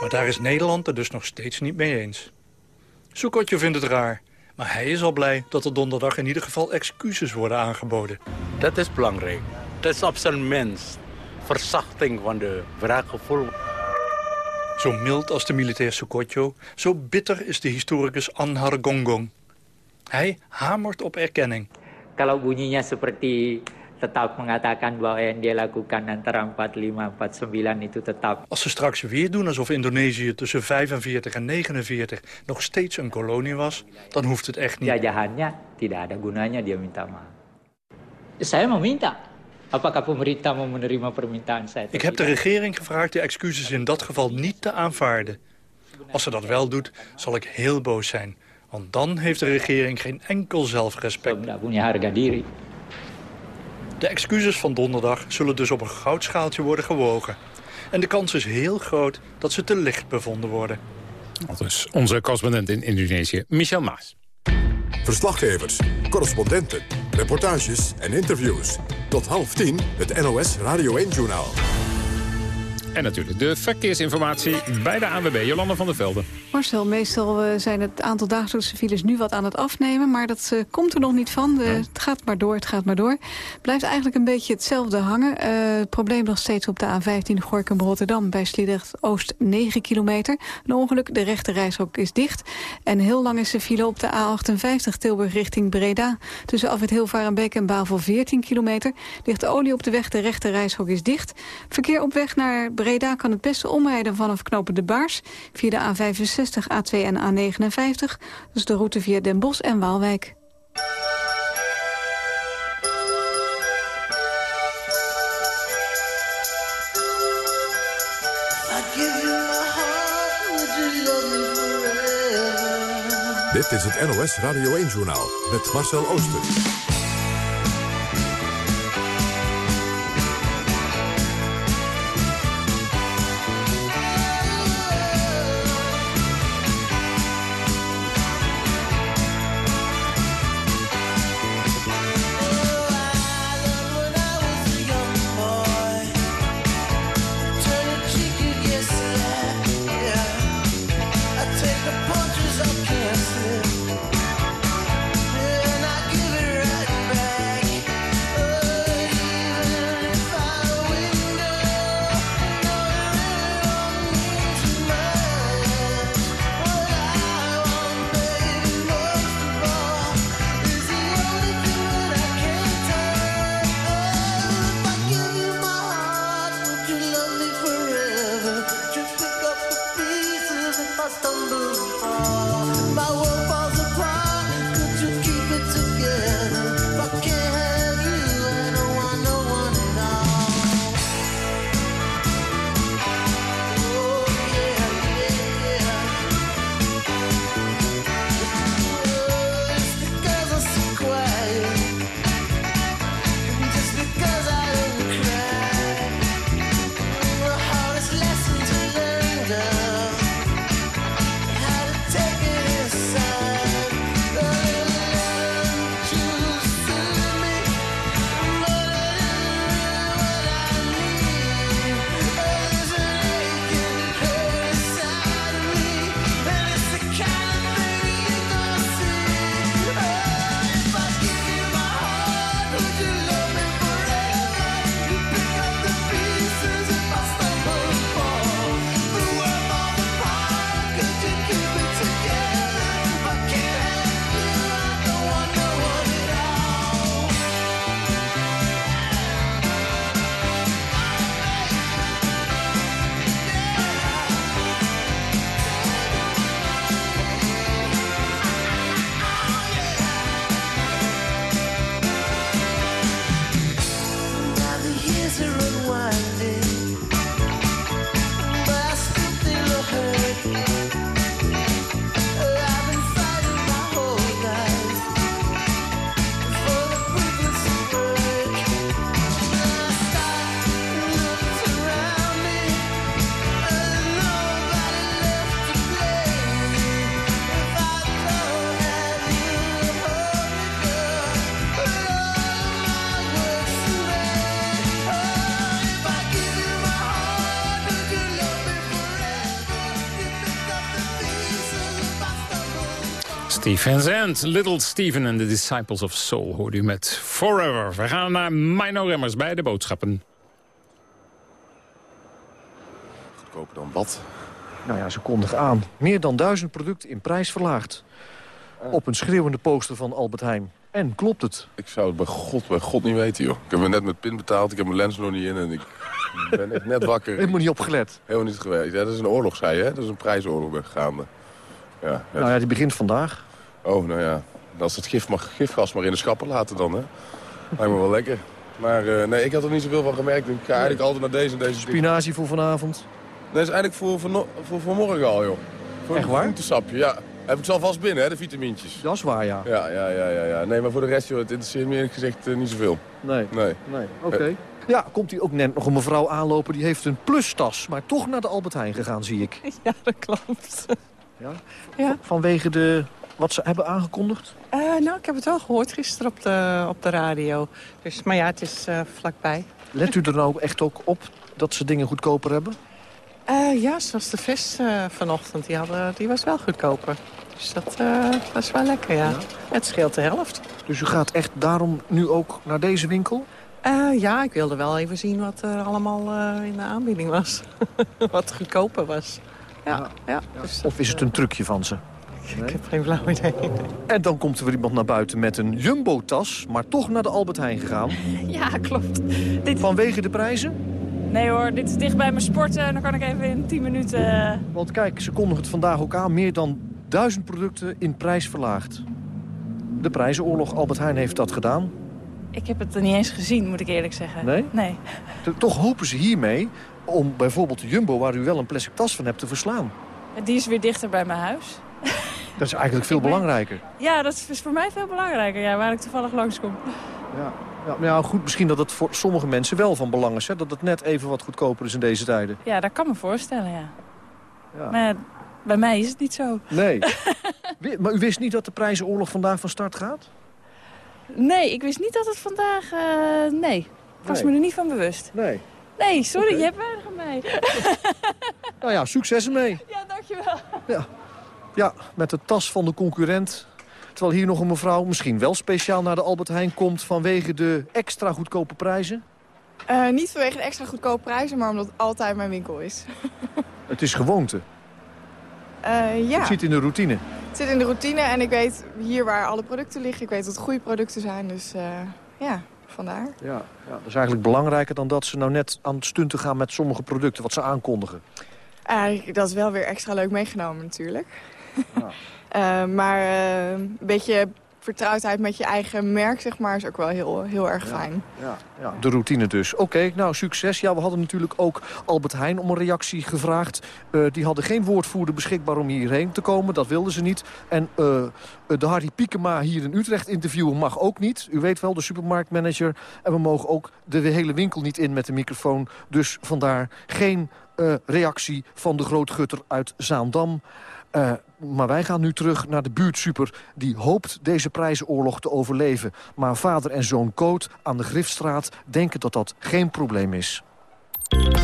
Maar daar is Nederland het dus nog steeds niet mee eens. Sukotjo vindt het raar. Maar hij is al blij dat er donderdag in ieder geval excuses worden aangeboden. Dat is belangrijk. Dat is op zijn minst verzachting van de wraakgevoel. Zo mild als de militair Sukotjo, zo bitter is de historicus Anhar Gonggong. Hij hamert op erkenning. Kalau bunyinya seperti tetap mengatakan bahwa yang dia lakukan antara 45 49 itu tetap Als ze straks weer doen alsof Indonesië tussen 45 en 49 nog steeds een kolonie was, dan hoeft het echt niet. jajahannya tidak ada gunanya dia minta maaf. Saya meminta. Apakah pemerintah mau menerima permintaan saya? Ik heb de regering gevraagd de excuses in dat geval niet te aanvaarden. Als ze dat wel doet, zal ik heel boos zijn. Want dan heeft de regering geen enkel zelfrespect. De excuses van donderdag zullen dus op een goudschaaltje worden gewogen. En de kans is heel groot dat ze te licht bevonden worden. Dat is onze correspondent in Indonesië, Michel Maas. Verslaggevers, correspondenten, reportages en interviews. Tot half tien het NOS Radio 1-journaal. En natuurlijk de verkeersinformatie bij de ANWB, Jolanda van der Velden. Marcel, meestal eh, zijn het aantal dagelijkse files nu wat aan het afnemen... maar dat eh, komt er nog niet van. De- Het gaat maar door, het gaat maar door. Blijft eigenlijk een beetje hetzelfde hangen. Eh, het probleem nog steeds op de A15 Gorkum-Rotterdam... bij Sliedrecht-Oost 9 kilometer. Een ongeluk, de rechte reishok is dicht. En heel lang is de file op de A58 Tilburg richting Breda. Tussen Afwit Hilvarenbeek en Bavel 14 kilometer. Ligt olie op de weg, de rechte reishok is dicht. Verkeer op weg naar Breda kan het beste omrijden vanaf knopen de Baars... via de A65, A2 en A59. Dus de route via Den Bosch en Waalwijk. Dit is het NOS Radio 1-journaal met Marcel Ooster. Steve Little Steven and the Disciples of Soul hoort u met Forever. We gaan naar Mino Remmers bij de boodschappen. Goedkoper dan wat? Nou ja, ze kondigen aan. Meer dan duizend producten in prijs verlaagd. Op een schreeuwende poster van Albert Heijn. En klopt het? Ik zou het bij God, bij God niet weten, joh. Ik heb me net met pin betaald, ik heb mijn lens nog niet in... en ik ben echt net wakker. Helemaal niet opgelet? Helemaal niet geweest. Ja, dat is een oorlog, zei je, hè? Dat is een prijsoorlog gaande. Ja, Nou ja, die begint vandaag. Oh, nou ja. Als het gif mag, gifgas maar in de schappen laten dan, hè? Lijkt me wel lekker. Maar uh, nee, ik had er niet zoveel van gemerkt. Ik ga eigenlijk altijd naar deze en deze... Spinazie voor vanavond? Nee, dat is eigenlijk voor, voor, voor, voor morgen al, joh. Voor Echt waar? Een ja. Heb ik ze alvast binnen, hè, de vitamintjes. Dat is waar, ja. Ja, ja, ja, ja. ja. Nee, maar voor de rest, joh, het interesseert me eerlijk gezegd uh, niet zoveel. Nee. Nee. Nee, oké. Ja, komt hier ook net nog een mevrouw aanlopen. Die heeft een plustas, maar toch naar de Albert Heijn gegaan, zie ik. Ja, dat klopt. Ja? ja. Vanwege de, wat ze hebben aangekondigd? Uh, nou, ik heb het wel gehoord gisteren op de, op de radio. Dus, maar ja, het is uh, vlakbij. Let u er nou echt ook op dat ze dingen goedkoper hebben? Uh, ja, zoals de vis vanochtend, die, hadden, die was wel goedkoper. Dus dat was wel lekker, ja. ja. Het scheelt de helft. Dus u gaat echt daarom nu ook naar deze winkel? Uh, ja, ik wilde wel even zien wat er allemaal uh, in de aanbieding was. wat goedkoper was. Ja, ja. ja. Dus of is het een trucje van ze? Nee? Ik heb geen flauw idee. En dan komt er weer iemand naar buiten met een jumbo-tas... maar toch naar de Albert Heijn gegaan. Ja, klopt. Dit... Vanwege de prijzen? Nee hoor, dit is dicht bij mijn sporten. Dan kan ik even in 10 minuten... Want kijk, ze kondigen het vandaag ook aan. Meer dan duizend producten in prijs verlaagd. De prijzenoorlog Albert Heijn heeft dat gedaan. Ik heb het er niet eens gezien, moet ik eerlijk zeggen. Nee? Nee. Toch hopen ze hiermee om bijvoorbeeld de Jumbo, waar u wel een plastic tas van hebt, te verslaan. Die is weer dichter bij mijn huis. Dat is eigenlijk veel belangrijker. Ja, dat is voor mij veel belangrijker, ja, waar ik toevallig langskom. Ja. Ja, maar ja, goed, misschien dat het voor sommige mensen wel van belang is. Hè? Dat het net even wat goedkoper is in deze tijden. Ja, dat kan me voorstellen, ja. ja. Maar bij mij is het niet zo. Nee. maar u wist niet dat de prijzenoorlog vandaag van start gaat? Nee, ik wist niet dat het vandaag... Uh, nee, ik was nee. me er niet van bewust. Nee. Nee, sorry, okay. je hebt weinig aan mij. nou ja, succes ermee. Ja, dankjewel. Ja. Ja, met de tas van de concurrent. Terwijl hier nog een mevrouw misschien wel speciaal naar de Albert Heijn komt... vanwege de extra goedkope prijzen. Uh, niet vanwege de extra goedkope prijzen, maar omdat het altijd mijn winkel is. het is gewoonte. Uh, ja. Het zit in de routine. Het zit in de routine en ik weet hier waar alle producten liggen. Ik weet dat het goede producten zijn, dus uh, ja, vandaar. Ja, ja, dat is eigenlijk belangrijker dan dat ze nou net aan het stunten gaan met sommige producten, wat ze aankondigen. Dat is wel weer extra leuk meegenomen natuurlijk. Ja. maar een beetje vertrouwdheid met je eigen merk, zeg maar, is ook wel heel, heel erg fijn. Ja, ja, ja. de routine dus. Oké, okay, nou, succes. Ja, we hadden natuurlijk ook Albert Heijn om een reactie gevraagd. Uh, die hadden geen woordvoerder beschikbaar om hierheen te komen. Dat wilden ze niet. En uh, de Harry Piekema hier in Utrecht interviewen mag ook niet. U weet wel, de supermarktmanager. En we mogen ook de hele winkel niet in met de microfoon. Dus vandaar geen uh, reactie van de grootgutter uit Zaandam. Uh, maar wij gaan nu terug naar de buurtsuper... die hoopt deze prijzenoorlog te overleven. Maar vader en zoon Koot aan de Griffstraat denken dat dat geen probleem is.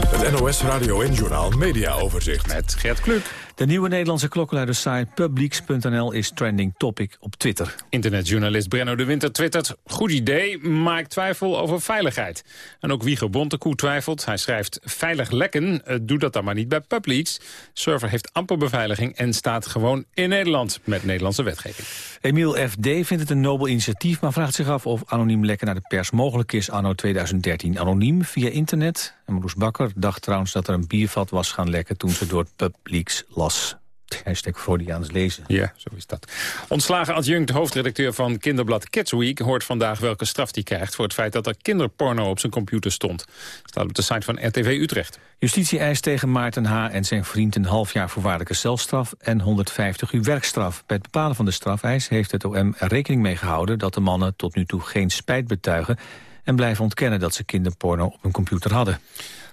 Het NOS Radio en Journaal Media Overzicht. Met Gert Kluk. De nieuwe Nederlandse klokkenluidersite Publieks.nl is trending topic op Twitter. Internetjournalist Brenno de Winter twittert... Goed idee, maar ik twijfel over veiligheid. En ook Wieger Bontekoe twijfelt. Hij schrijft veilig lekken, doe dat dan maar niet bij Publieks. Server heeft amper beveiliging en staat gewoon in Nederland... met Nederlandse wetgeving. Emiel FD vindt het een nobel initiatief... maar vraagt zich af of anoniem lekken naar de pers mogelijk is anno 2013. Anoniem via internet. En Marloes Bakker dacht trouwens dat er een biervat was gaan lekken... toen ze door Publieks las. Hashtag Freudiaans lezen. Ja, zo is dat. Ontslagen adjunct hoofdredacteur van kinderblad Kids Week... hoort vandaag welke straf hij krijgt voor het feit dat er kinderporno op zijn computer stond. Staat op de site van RTV Utrecht. Justitie eist tegen Maarten H. en zijn vriend een half jaar voorwaardelijke celstraf... en 150 uur werkstraf. Bij het bepalen van de strafeis heeft het OM er rekening mee gehouden... dat de mannen tot nu toe geen spijt betuigen... en blijven ontkennen dat ze kinderporno op hun computer hadden.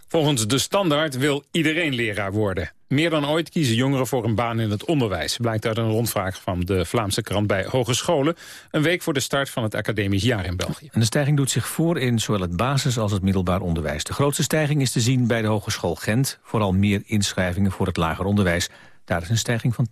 Volgens de standaard wil iedereen leraar worden. Meer dan ooit kiezen jongeren voor een baan in het onderwijs. Blijkt uit een rondvraag van de Vlaamse krant bij hogescholen. Een week voor de start van het academisch jaar in België. De stijging doet zich voor in zowel het basis- als het middelbaar onderwijs. De grootste stijging is te zien bij de Hogeschool Gent. Vooral meer inschrijvingen voor het lager onderwijs. Daar is een stijging van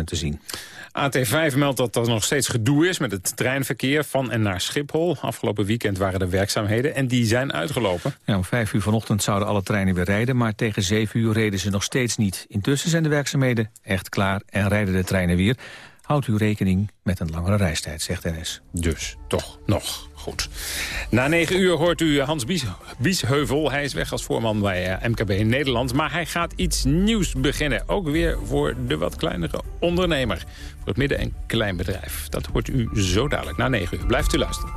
80% te zien. AT5 meldt dat er nog steeds gedoe is met het treinverkeer van en naar Schiphol. Afgelopen weekend waren er werkzaamheden en die zijn uitgelopen. Ja, om 5 uur vanochtend zouden alle treinen weer rijden, maar tegen 7 uur reden ze nog steeds niet. Intussen zijn de werkzaamheden echt klaar en rijden de treinen weer. Houdt u rekening met een langere reistijd, zegt NS. Dus toch nog goed. Na negen uur hoort u Hans Bies, Biesheuvel. Hij is weg als voorman bij eh, MKB in Nederland. Maar hij gaat iets nieuws beginnen. Ook weer voor de wat kleinere ondernemer. Voor het midden- en kleinbedrijf. Dat hoort u zo dadelijk na negen uur. Blijft u luisteren.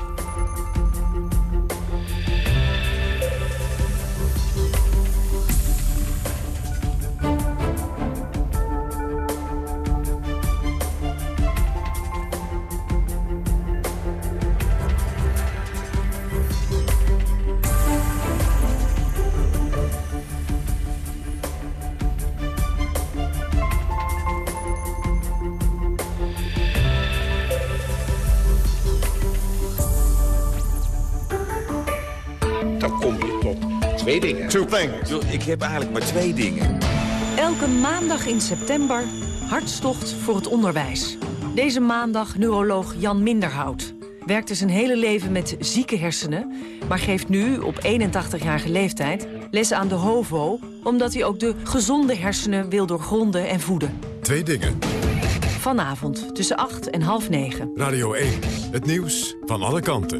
Twee dingen. Two things. Ik heb eigenlijk maar twee dingen. Elke maandag in september hartstocht voor het onderwijs. Deze maandag neuroloog Jan Minderhout. Werkte zijn hele leven met zieke hersenen... maar geeft nu, op 81-jarige leeftijd, les aan de HOVO... omdat hij ook de gezonde hersenen wil doorgronden en voeden. Twee dingen. Vanavond tussen 8 en half 9. Radio 1. Het nieuws van alle kanten.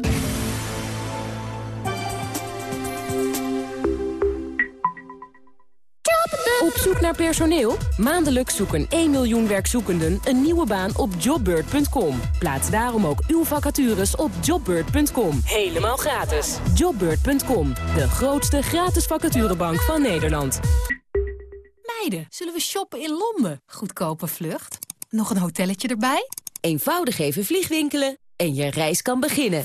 Op zoek naar personeel? Maandelijks zoeken 1 miljoen werkzoekenden een nieuwe baan op jobbird.com. Plaats daarom ook uw vacatures op jobbird.com. Helemaal gratis. Jobbird.com, de grootste gratis vacaturebank van Nederland. Meiden, zullen we shoppen in Londen? Goedkope vlucht. Nog een hotelletje erbij? Eenvoudig even vliegwinkelen en je reis kan beginnen.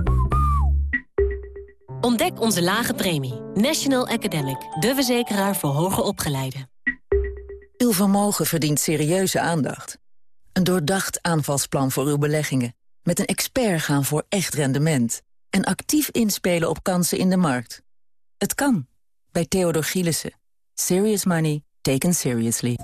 Ontdek onze lage premie. National Academic, de verzekeraar voor hoger opgeleiden. Uw vermogen verdient serieuze aandacht. Een doordacht aanvalsplan voor uw beleggingen. Met een expert gaan voor echt rendement. En actief inspelen op kansen in de markt. Het kan. Bij Theodor Gielissen. Serious money taken seriously.